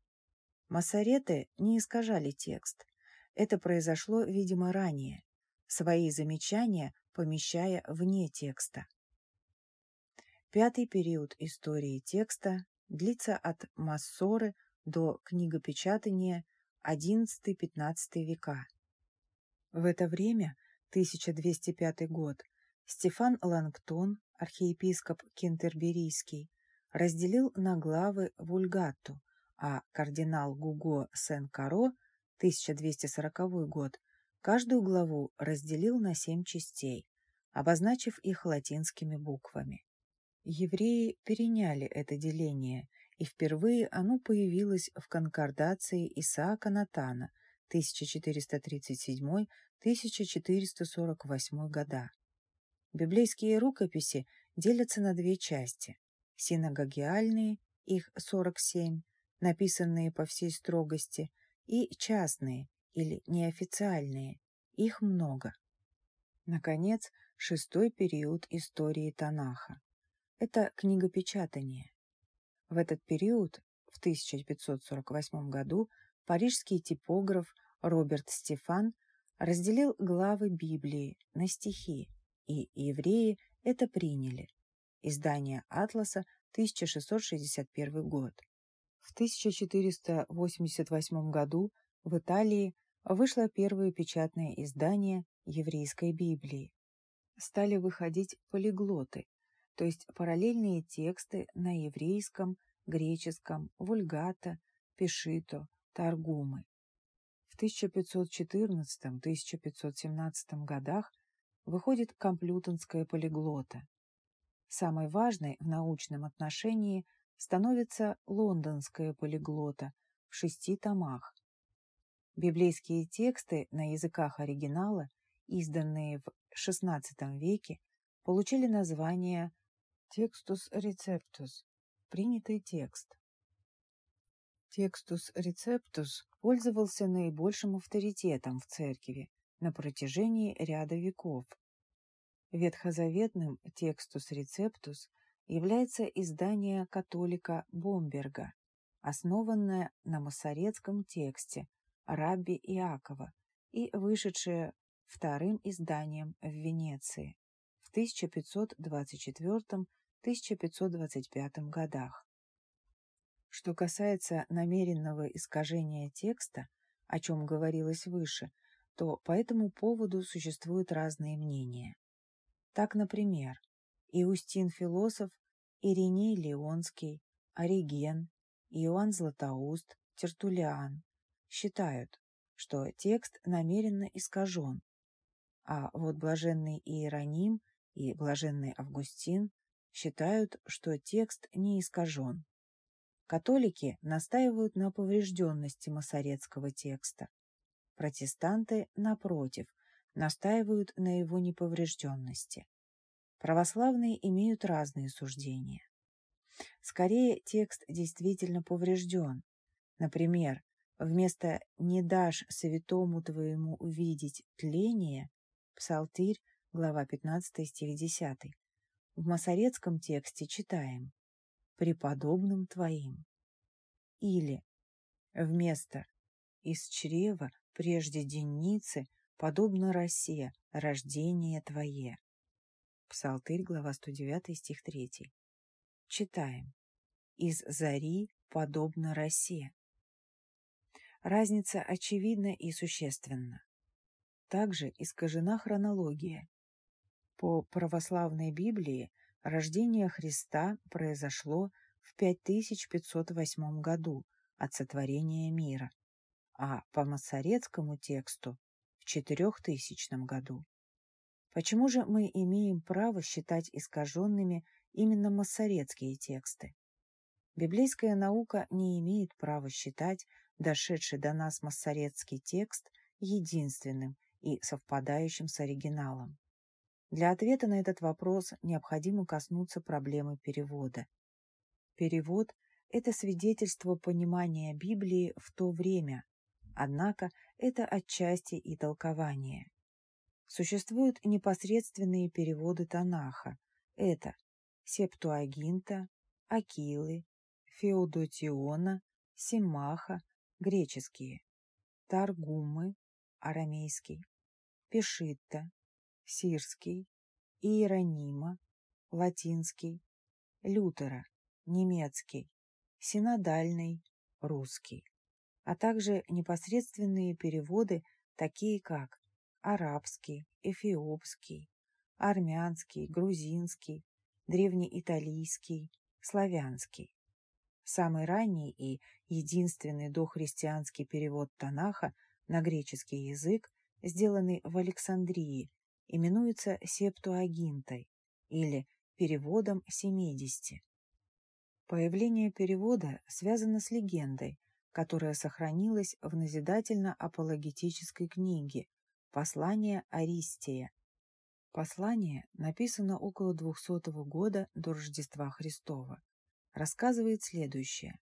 Массареты не искажали текст. Это произошло, видимо, ранее, свои замечания помещая вне текста. Пятый период истории текста длится от Массоры до книгопечатания XI-XV века. В это время, 1205 год, Стефан Лангтон, архиепископ Кентерберийский, разделил на главы Вульгатту, а кардинал Гуго Сен-Каро, 1240 год, каждую главу разделил на семь частей, обозначив их латинскими буквами. Евреи переняли это деление, и впервые оно появилось в конкордации Исаака Натана 1437-1448 года. Библейские рукописи делятся на две части – синагогиальные, их 47, написанные по всей строгости, и частные или неофициальные, их много. Наконец, шестой период истории Танаха. Это книгопечатание. В этот период, в 1548 году, парижский типограф Роберт Стефан разделил главы Библии на стихи, и евреи это приняли. Издание «Атласа», 1661 год. В 1488 году в Италии вышло первое печатное издание еврейской Библии. Стали выходить полиглоты, то есть параллельные тексты на еврейском, греческом, вульгата, пешито, таргумы. В 1514-1517 годах выходит комплютонская полиглота. Самой важной в научном отношении становится лондонская полиглота в шести томах. Библейские тексты на языках оригинала, изданные в XVI веке, получили название «Textus Receptus» – принятый текст. Textus Receptus пользовался наибольшим авторитетом в церкви на протяжении ряда веков. Ветхозаветным Textus Receptus является издание католика Бомберга, основанное на масорецком тексте Рабби Иакова и вышедшее вторым изданием в Венеции в 1524-1525 годах. Что касается намеренного искажения текста, о чем говорилось выше, то по этому поводу существуют разные мнения. Так, например, Иустин Философ, Ириней Леонский, Ориген, Иоанн Златоуст, Тертулиан считают, что текст намеренно искажен, а вот блаженный Иероним и блаженный Августин считают, что текст не искажен. Католики настаивают на поврежденности масорецкого текста. Протестанты, напротив, настаивают на его неповрежденности. Православные имеют разные суждения. Скорее, текст действительно поврежден. Например, вместо «не дашь святому твоему увидеть тление» Псалтырь, глава 15, стих 10. В масорецком тексте читаем преподобным твоим. Или вместо «из чрева прежде денницы, подобно росе, рождение твое». Псалтырь, глава 109, стих 3. Читаем. «Из зари, подобно росе». Разница очевидна и существенна. Также искажена хронология. По православной Библии Рождение Христа произошло в 5508 году от сотворения мира, а по масорецкому тексту в 4000 году. Почему же мы имеем право считать искаженными именно массорецкие тексты? Библейская наука не имеет права считать дошедший до нас массорецкий текст единственным и совпадающим с оригиналом. Для ответа на этот вопрос необходимо коснуться проблемы перевода. Перевод – это свидетельство понимания Библии в то время, однако это отчасти и толкование. Существуют непосредственные переводы Танаха. Это Септуагинта, Акилы, Феодотиона, Симаха, греческие, Таргумы, арамейский, Пешитта, сирский, иеронима, латинский, Лютера, немецкий, синодальный, русский, а также непосредственные переводы, такие как арабский, эфиопский, армянский, грузинский, древнеиталийский, славянский. Самый ранний и единственный дохристианский перевод Танаха на греческий язык, сделанный в Александрии именуется Септуагинтой или переводом 70. Появление перевода связано с легендой, которая сохранилась в назидательно-апологетической книге «Послание Аристия». Послание написано около 200 года до Рождества Христова. Рассказывает следующее.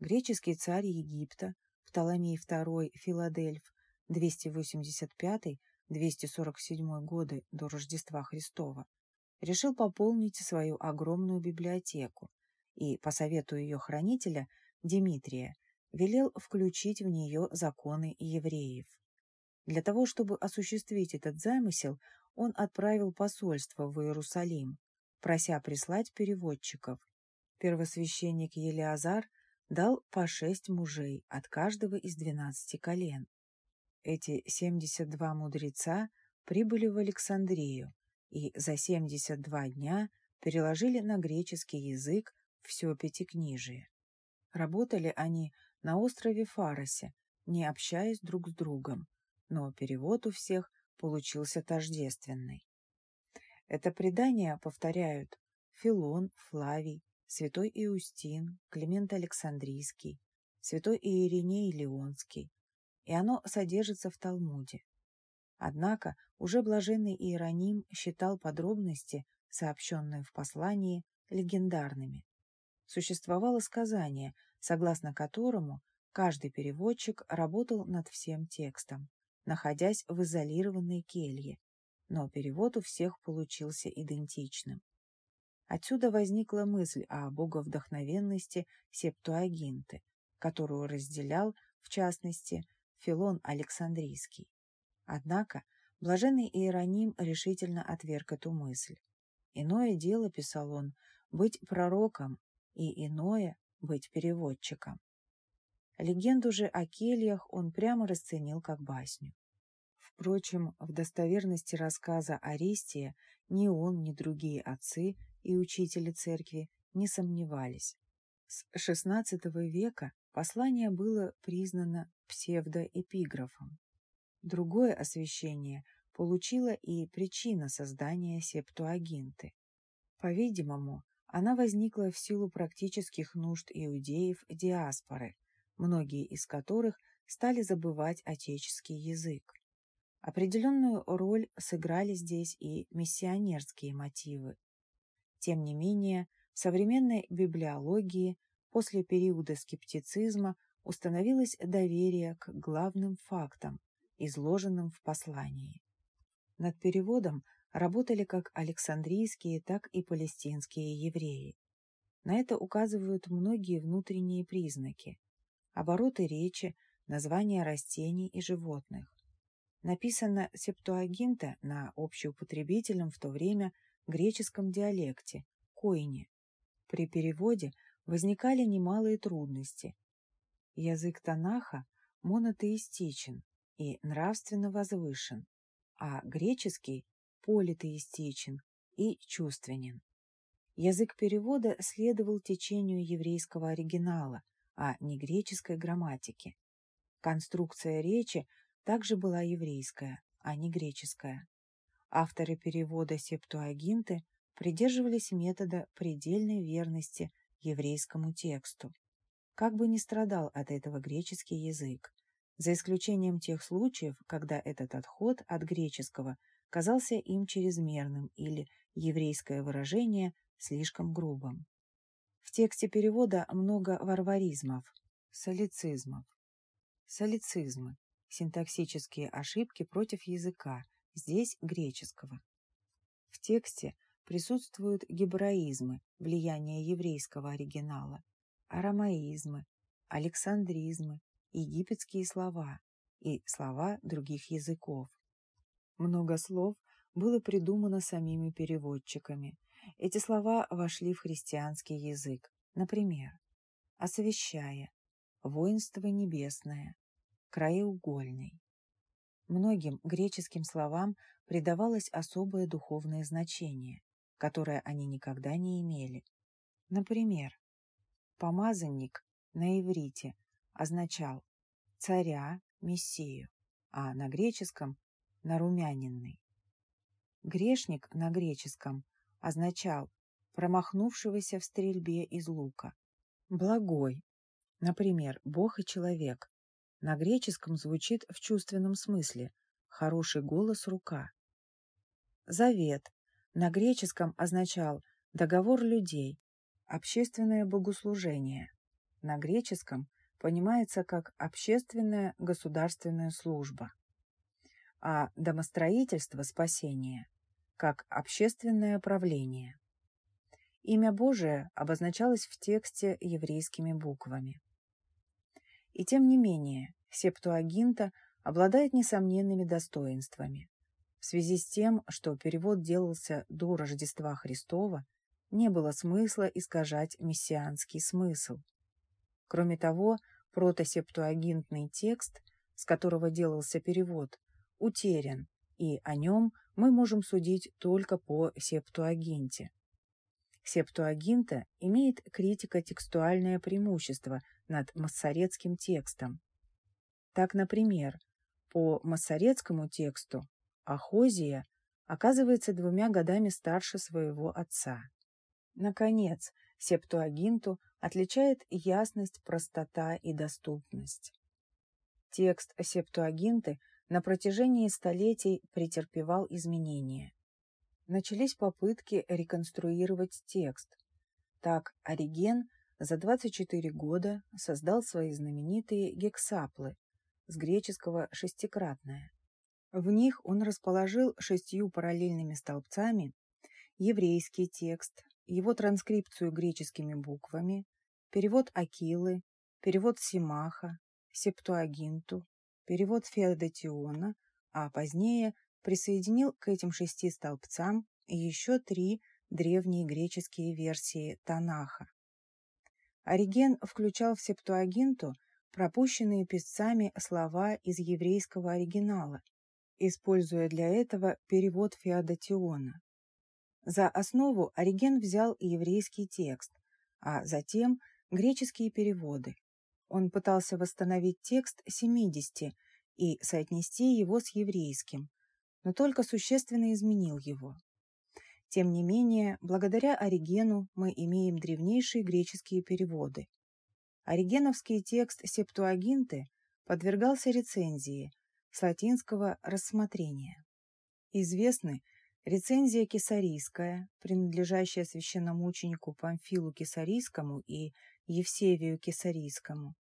Греческий царь Египта Птоломей II Филадельф 285-247 годы до Рождества Христова решил пополнить свою огромную библиотеку и, по совету ее хранителя, Дмитрия, велел включить в нее законы евреев. Для того, чтобы осуществить этот замысел, он отправил посольство в Иерусалим, прося прислать переводчиков. Первосвященник Елиазар дал по шесть мужей от каждого из двенадцати колен. Эти семьдесят два мудреца прибыли в Александрию и за семьдесят два дня переложили на греческий язык все пятикнижие. Работали они на острове Фаросе, не общаясь друг с другом, но перевод у всех получился тождественный. Это предание повторяют Филон, Флавий, святой Иустин, Климент Александрийский, святой Иериней Леонский, и оно содержится в Талмуде. Однако уже блаженный Иероним считал подробности, сообщенные в послании, легендарными. Существовало сказание, согласно которому каждый переводчик работал над всем текстом, находясь в изолированной келье, но перевод у всех получился идентичным. Отсюда возникла мысль о боговдохновенности Септуагинты, которую разделял, в частности, Филон Александрийский. Однако блаженный Иероним решительно отверг эту мысль. Иное дело, писал он, быть пророком, и иное — быть переводчиком. Легенду же о кельях он прямо расценил как басню. Впрочем, в достоверности рассказа Аристия ни он, ни другие отцы и учители церкви не сомневались. С XVI века послание было признано псевдоэпиграфом. Другое освещение получила и причина создания септуагинты. По-видимому, она возникла в силу практических нужд иудеев диаспоры, многие из которых стали забывать отеческий язык. Определенную роль сыграли здесь и миссионерские мотивы. Тем не менее, в современной библиологии после периода скептицизма установилось доверие к главным фактам, изложенным в послании. Над переводом работали как александрийские, так и палестинские евреи. На это указывают многие внутренние признаки. Обороты речи, названия растений и животных. Написано септуагинта на общеупотребительном в то время греческом диалекте – койне. При переводе возникали немалые трудности. Язык Танаха монотеистичен и нравственно возвышен, а греческий – политеистичен и чувственен. Язык перевода следовал течению еврейского оригинала, а не греческой грамматики. Конструкция речи также была еврейская, а не греческая. Авторы перевода Септуагинты придерживались метода предельной верности еврейскому тексту. Как бы ни страдал от этого греческий язык, за исключением тех случаев, когда этот отход от греческого казался им чрезмерным или еврейское выражение слишком грубым. В тексте перевода много варваризмов, солицизмов. Солицизмы – синтаксические ошибки против языка, здесь греческого. В тексте присутствуют гебраизмы, влияние еврейского оригинала, арамаизмы, александризмы, египетские слова и слова других языков. Много слов было придумано самими переводчиками. Эти слова вошли в христианский язык. Например, «освящая», «воинство небесное», «краеугольный». Многим греческим словам придавалось особое духовное значение, которое они никогда не имели. Например, «помазанник» на иврите означал «царя, мессию», а на греческом – «нарумяненный». Грешник на греческом означал промахнувшегося в стрельбе из лука. Благой. Например, Бог и человек. На греческом звучит в чувственном смысле «хороший голос рука». Завет. На греческом означал договор людей, общественное богослужение. На греческом понимается как общественная государственная служба, а домостроительство спасения как общественное правление. Имя Божие обозначалось в тексте еврейскими буквами. И тем не менее, Септуагинта обладает несомненными достоинствами. В связи с тем, что перевод делался до Рождества Христова, не было смысла искажать мессианский смысл. Кроме того, протосептуагинтный текст, с которого делался перевод, утерян, и о нем мы можем судить только по септуагинте. Септуагинта имеет критико-текстуальное преимущество над массорецким текстом. Так, например, по массорецкому тексту Ахозия оказывается двумя годами старше своего отца. Наконец, Септуагинту отличает ясность, простота и доступность. Текст Септуагинты на протяжении столетий претерпевал изменения. Начались попытки реконструировать текст. Так Ориген за 24 года создал свои знаменитые гексаплы с греческого «шестикратное». В них он расположил шестью параллельными столбцами еврейский текст, его транскрипцию греческими буквами, перевод Акилы, перевод Симаха, Септуагинту, перевод Феодотиона, а позднее присоединил к этим шести столбцам еще три древние греческие версии Танаха. Ориген включал в Септуагинту пропущенные писцами слова из еврейского оригинала, используя для этого перевод Феодотиона. За основу Ориген взял еврейский текст, а затем греческие переводы. Он пытался восстановить текст 70 и соотнести его с еврейским, но только существенно изменил его. Тем не менее, благодаря Оригену мы имеем древнейшие греческие переводы. Оригеновский текст Септуагинты подвергался рецензии с латинского рассмотрения. Известны рецензия Кесарийская, принадлежащая священномученику Памфилу Кесарийскому и Евсевию Кесарийскому,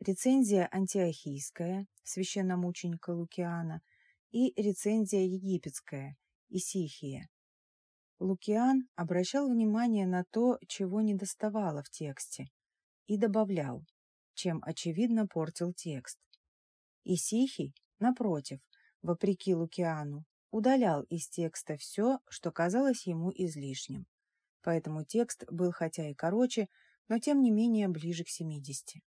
рецензия Антиохийская, священномученика Лукиана – и рецензия египетская, Исихия. Лукиан обращал внимание на то, чего не доставало в тексте, и добавлял, чем очевидно портил текст. Исихий, напротив, вопреки Лукиану, удалял из текста все, что казалось ему излишним. Поэтому текст был хотя и короче, но тем не менее ближе к 70.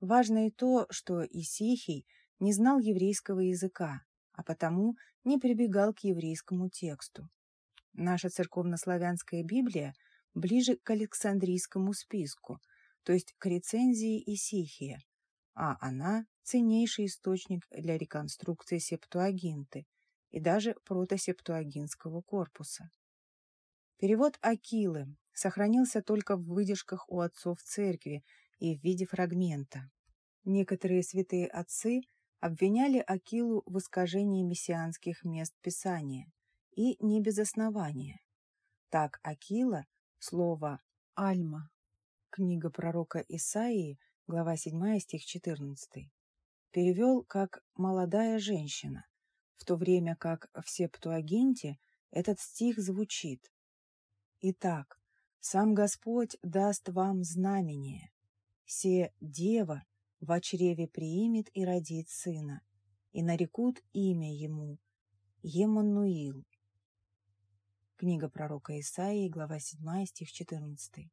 Важно и то, что Исихий не знал еврейского языка, а потому не прибегал к еврейскому тексту. Наша церковнославянская Библия ближе к Александрийскому списку, то есть к рецензии Исихия, а она – ценнейший источник для реконструкции септуагинты и даже протосептуагинского корпуса. Перевод Акилы сохранился только в выдержках у отцов церкви и в виде фрагмента. Некоторые святые отцы – обвиняли Акилу в искажении мессианских мест Писания, и не без основания. Так Акила, слово «альма», книга пророка Исаии, глава 7, стих 14, перевел как «молодая женщина», в то время как в Септуагинте этот стих звучит «Итак, сам Господь даст вам знамение, се дева в чреве приимет и родит сына, и нарекут имя ему Емануил. Книга пророка Исаии, глава 7, стих 14.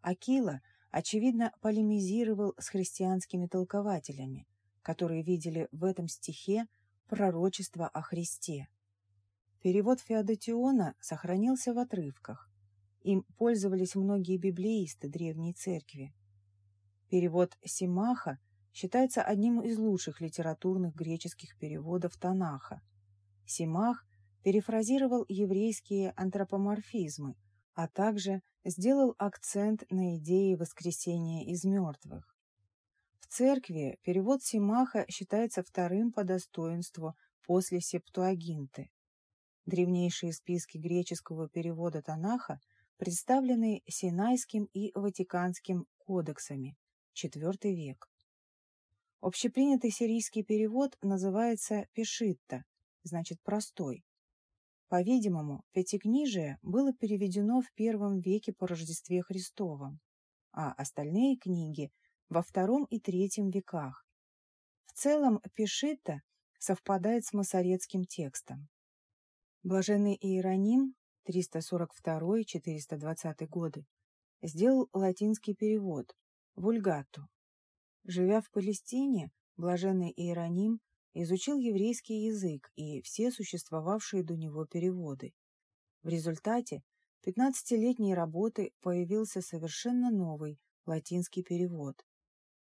Акила, очевидно, полемизировал с христианскими толкователями, которые видели в этом стихе пророчество о Христе. Перевод Феодотиона сохранился в отрывках. Им пользовались многие библеисты Древней Церкви. Перевод Симаха считается одним из лучших литературных греческих переводов Танаха. Симах перефразировал еврейские антропоморфизмы, а также сделал акцент на идее воскресения из мертвых. В церкви перевод Симаха считается вторым по достоинству после Септуагинты. Древнейшие списки греческого перевода Танаха представлены Синайским и Ватиканским кодексами, IV век. Общепринятый сирийский перевод называется Пешитта, значит простой. По-видимому, Пятикнижие было переведено в первом веке по Рождестве Христовом, а остальные книги – во втором и третьем веках. В целом Пешитта совпадает с масоретским текстом. Блаженный Иероним 342-420 годы сделал латинский перевод «Вульгату». Живя в Палестине, блаженный Иероним изучил еврейский язык и все существовавшие до него переводы. В результате 15-летней работы появился совершенно новый латинский перевод.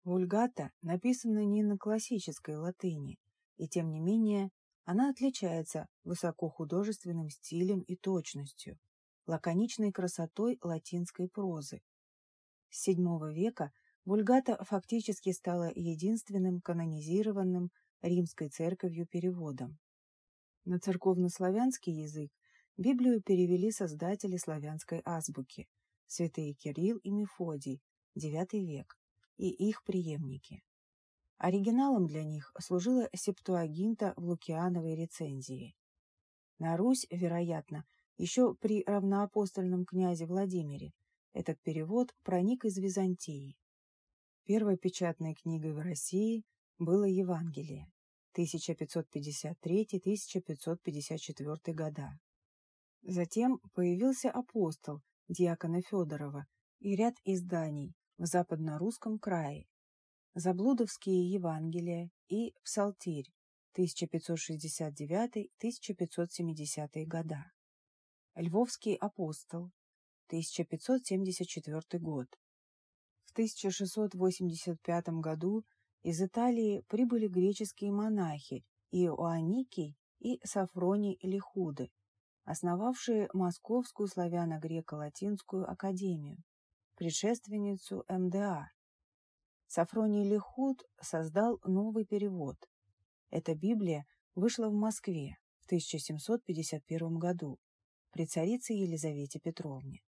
Вульгата написана не на классической латыни, и тем не менее она отличается высокохудожественным стилем и точностью, лаконичной красотой латинской прозы. С VII века Вульгата фактически стала единственным канонизированным римской церковью переводом. На церковнославянский язык Библию перевели создатели славянской азбуки – святые Кирилл и Мефодий, IX век, и их преемники. Оригиналом для них служила Септуагинта в Лукиановой рецензии. На Русь, вероятно, еще при равноапостольном князе Владимире этот перевод проник из Византии. Первой печатной книгой в России было Евангелие 1553-1554 года. Затем появился апостол Диакона Федорова и ряд изданий в западно-русском крае, Заблудовские Евангелия и Псалтирь 1569-1570 года, Львовский апостол 1574 год. В 1685 году из Италии прибыли греческие монахи Иоанникий и Сафроний Лихуды, основавшие Московскую славяно-греко-латинскую академию, предшественницу МДА. Сафроний Лихуд создал новый перевод. Эта Библия вышла в Москве в 1751 году при царице Елизавете Петровне.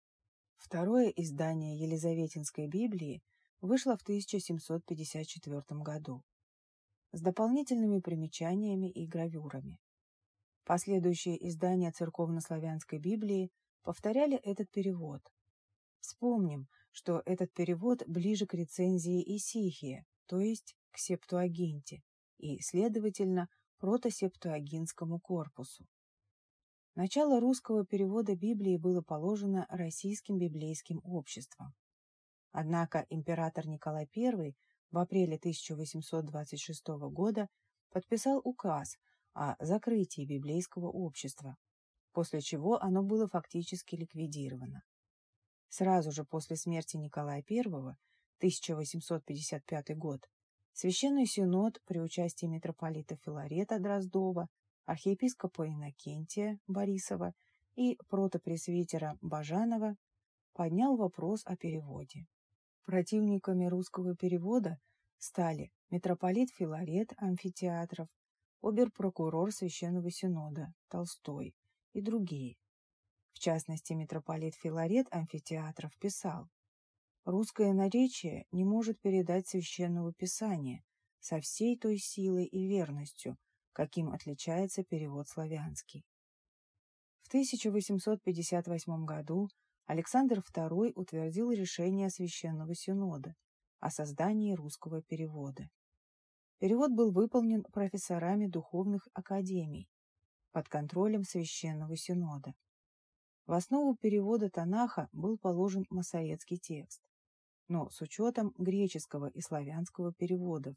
Второе издание Елизаветинской Библии вышло в 1754 году с дополнительными примечаниями и гравюрами. Последующие издания церковно-славянской Библии повторяли этот перевод. Вспомним, что этот перевод ближе к рецензии Исихия, то есть к Септуагинте, и, следовательно, протосептуагинскому корпусу. Начало русского перевода Библии было положено Российским библейским обществом. Однако император Николай I в апреле 1826 года подписал указ о закрытии библейского общества, после чего оно было фактически ликвидировано. Сразу же после смерти Николая I, 1855 год, Священный Синод при участии митрополита Филарета Дроздова, архиепископа Иннокентия Борисова и протопресвитера Бажанова поднял вопрос о переводе. Противниками русского перевода стали митрополит Филарет Амфитеатров, обер-прокурор Священного Синода Толстой и другие. В частности, митрополит Филарет Амфитеатров писал «Русское наречие не может передать священного писания со всей той силой и верностью, каким отличается перевод славянский». В 1858 году Александр II утвердил решение Священного Синода о создании русского перевода. Перевод был выполнен профессорами духовных академий под контролем Священного Синода. В основу перевода Танаха был положен масоретский текст, но с учетом греческого и славянского переводов,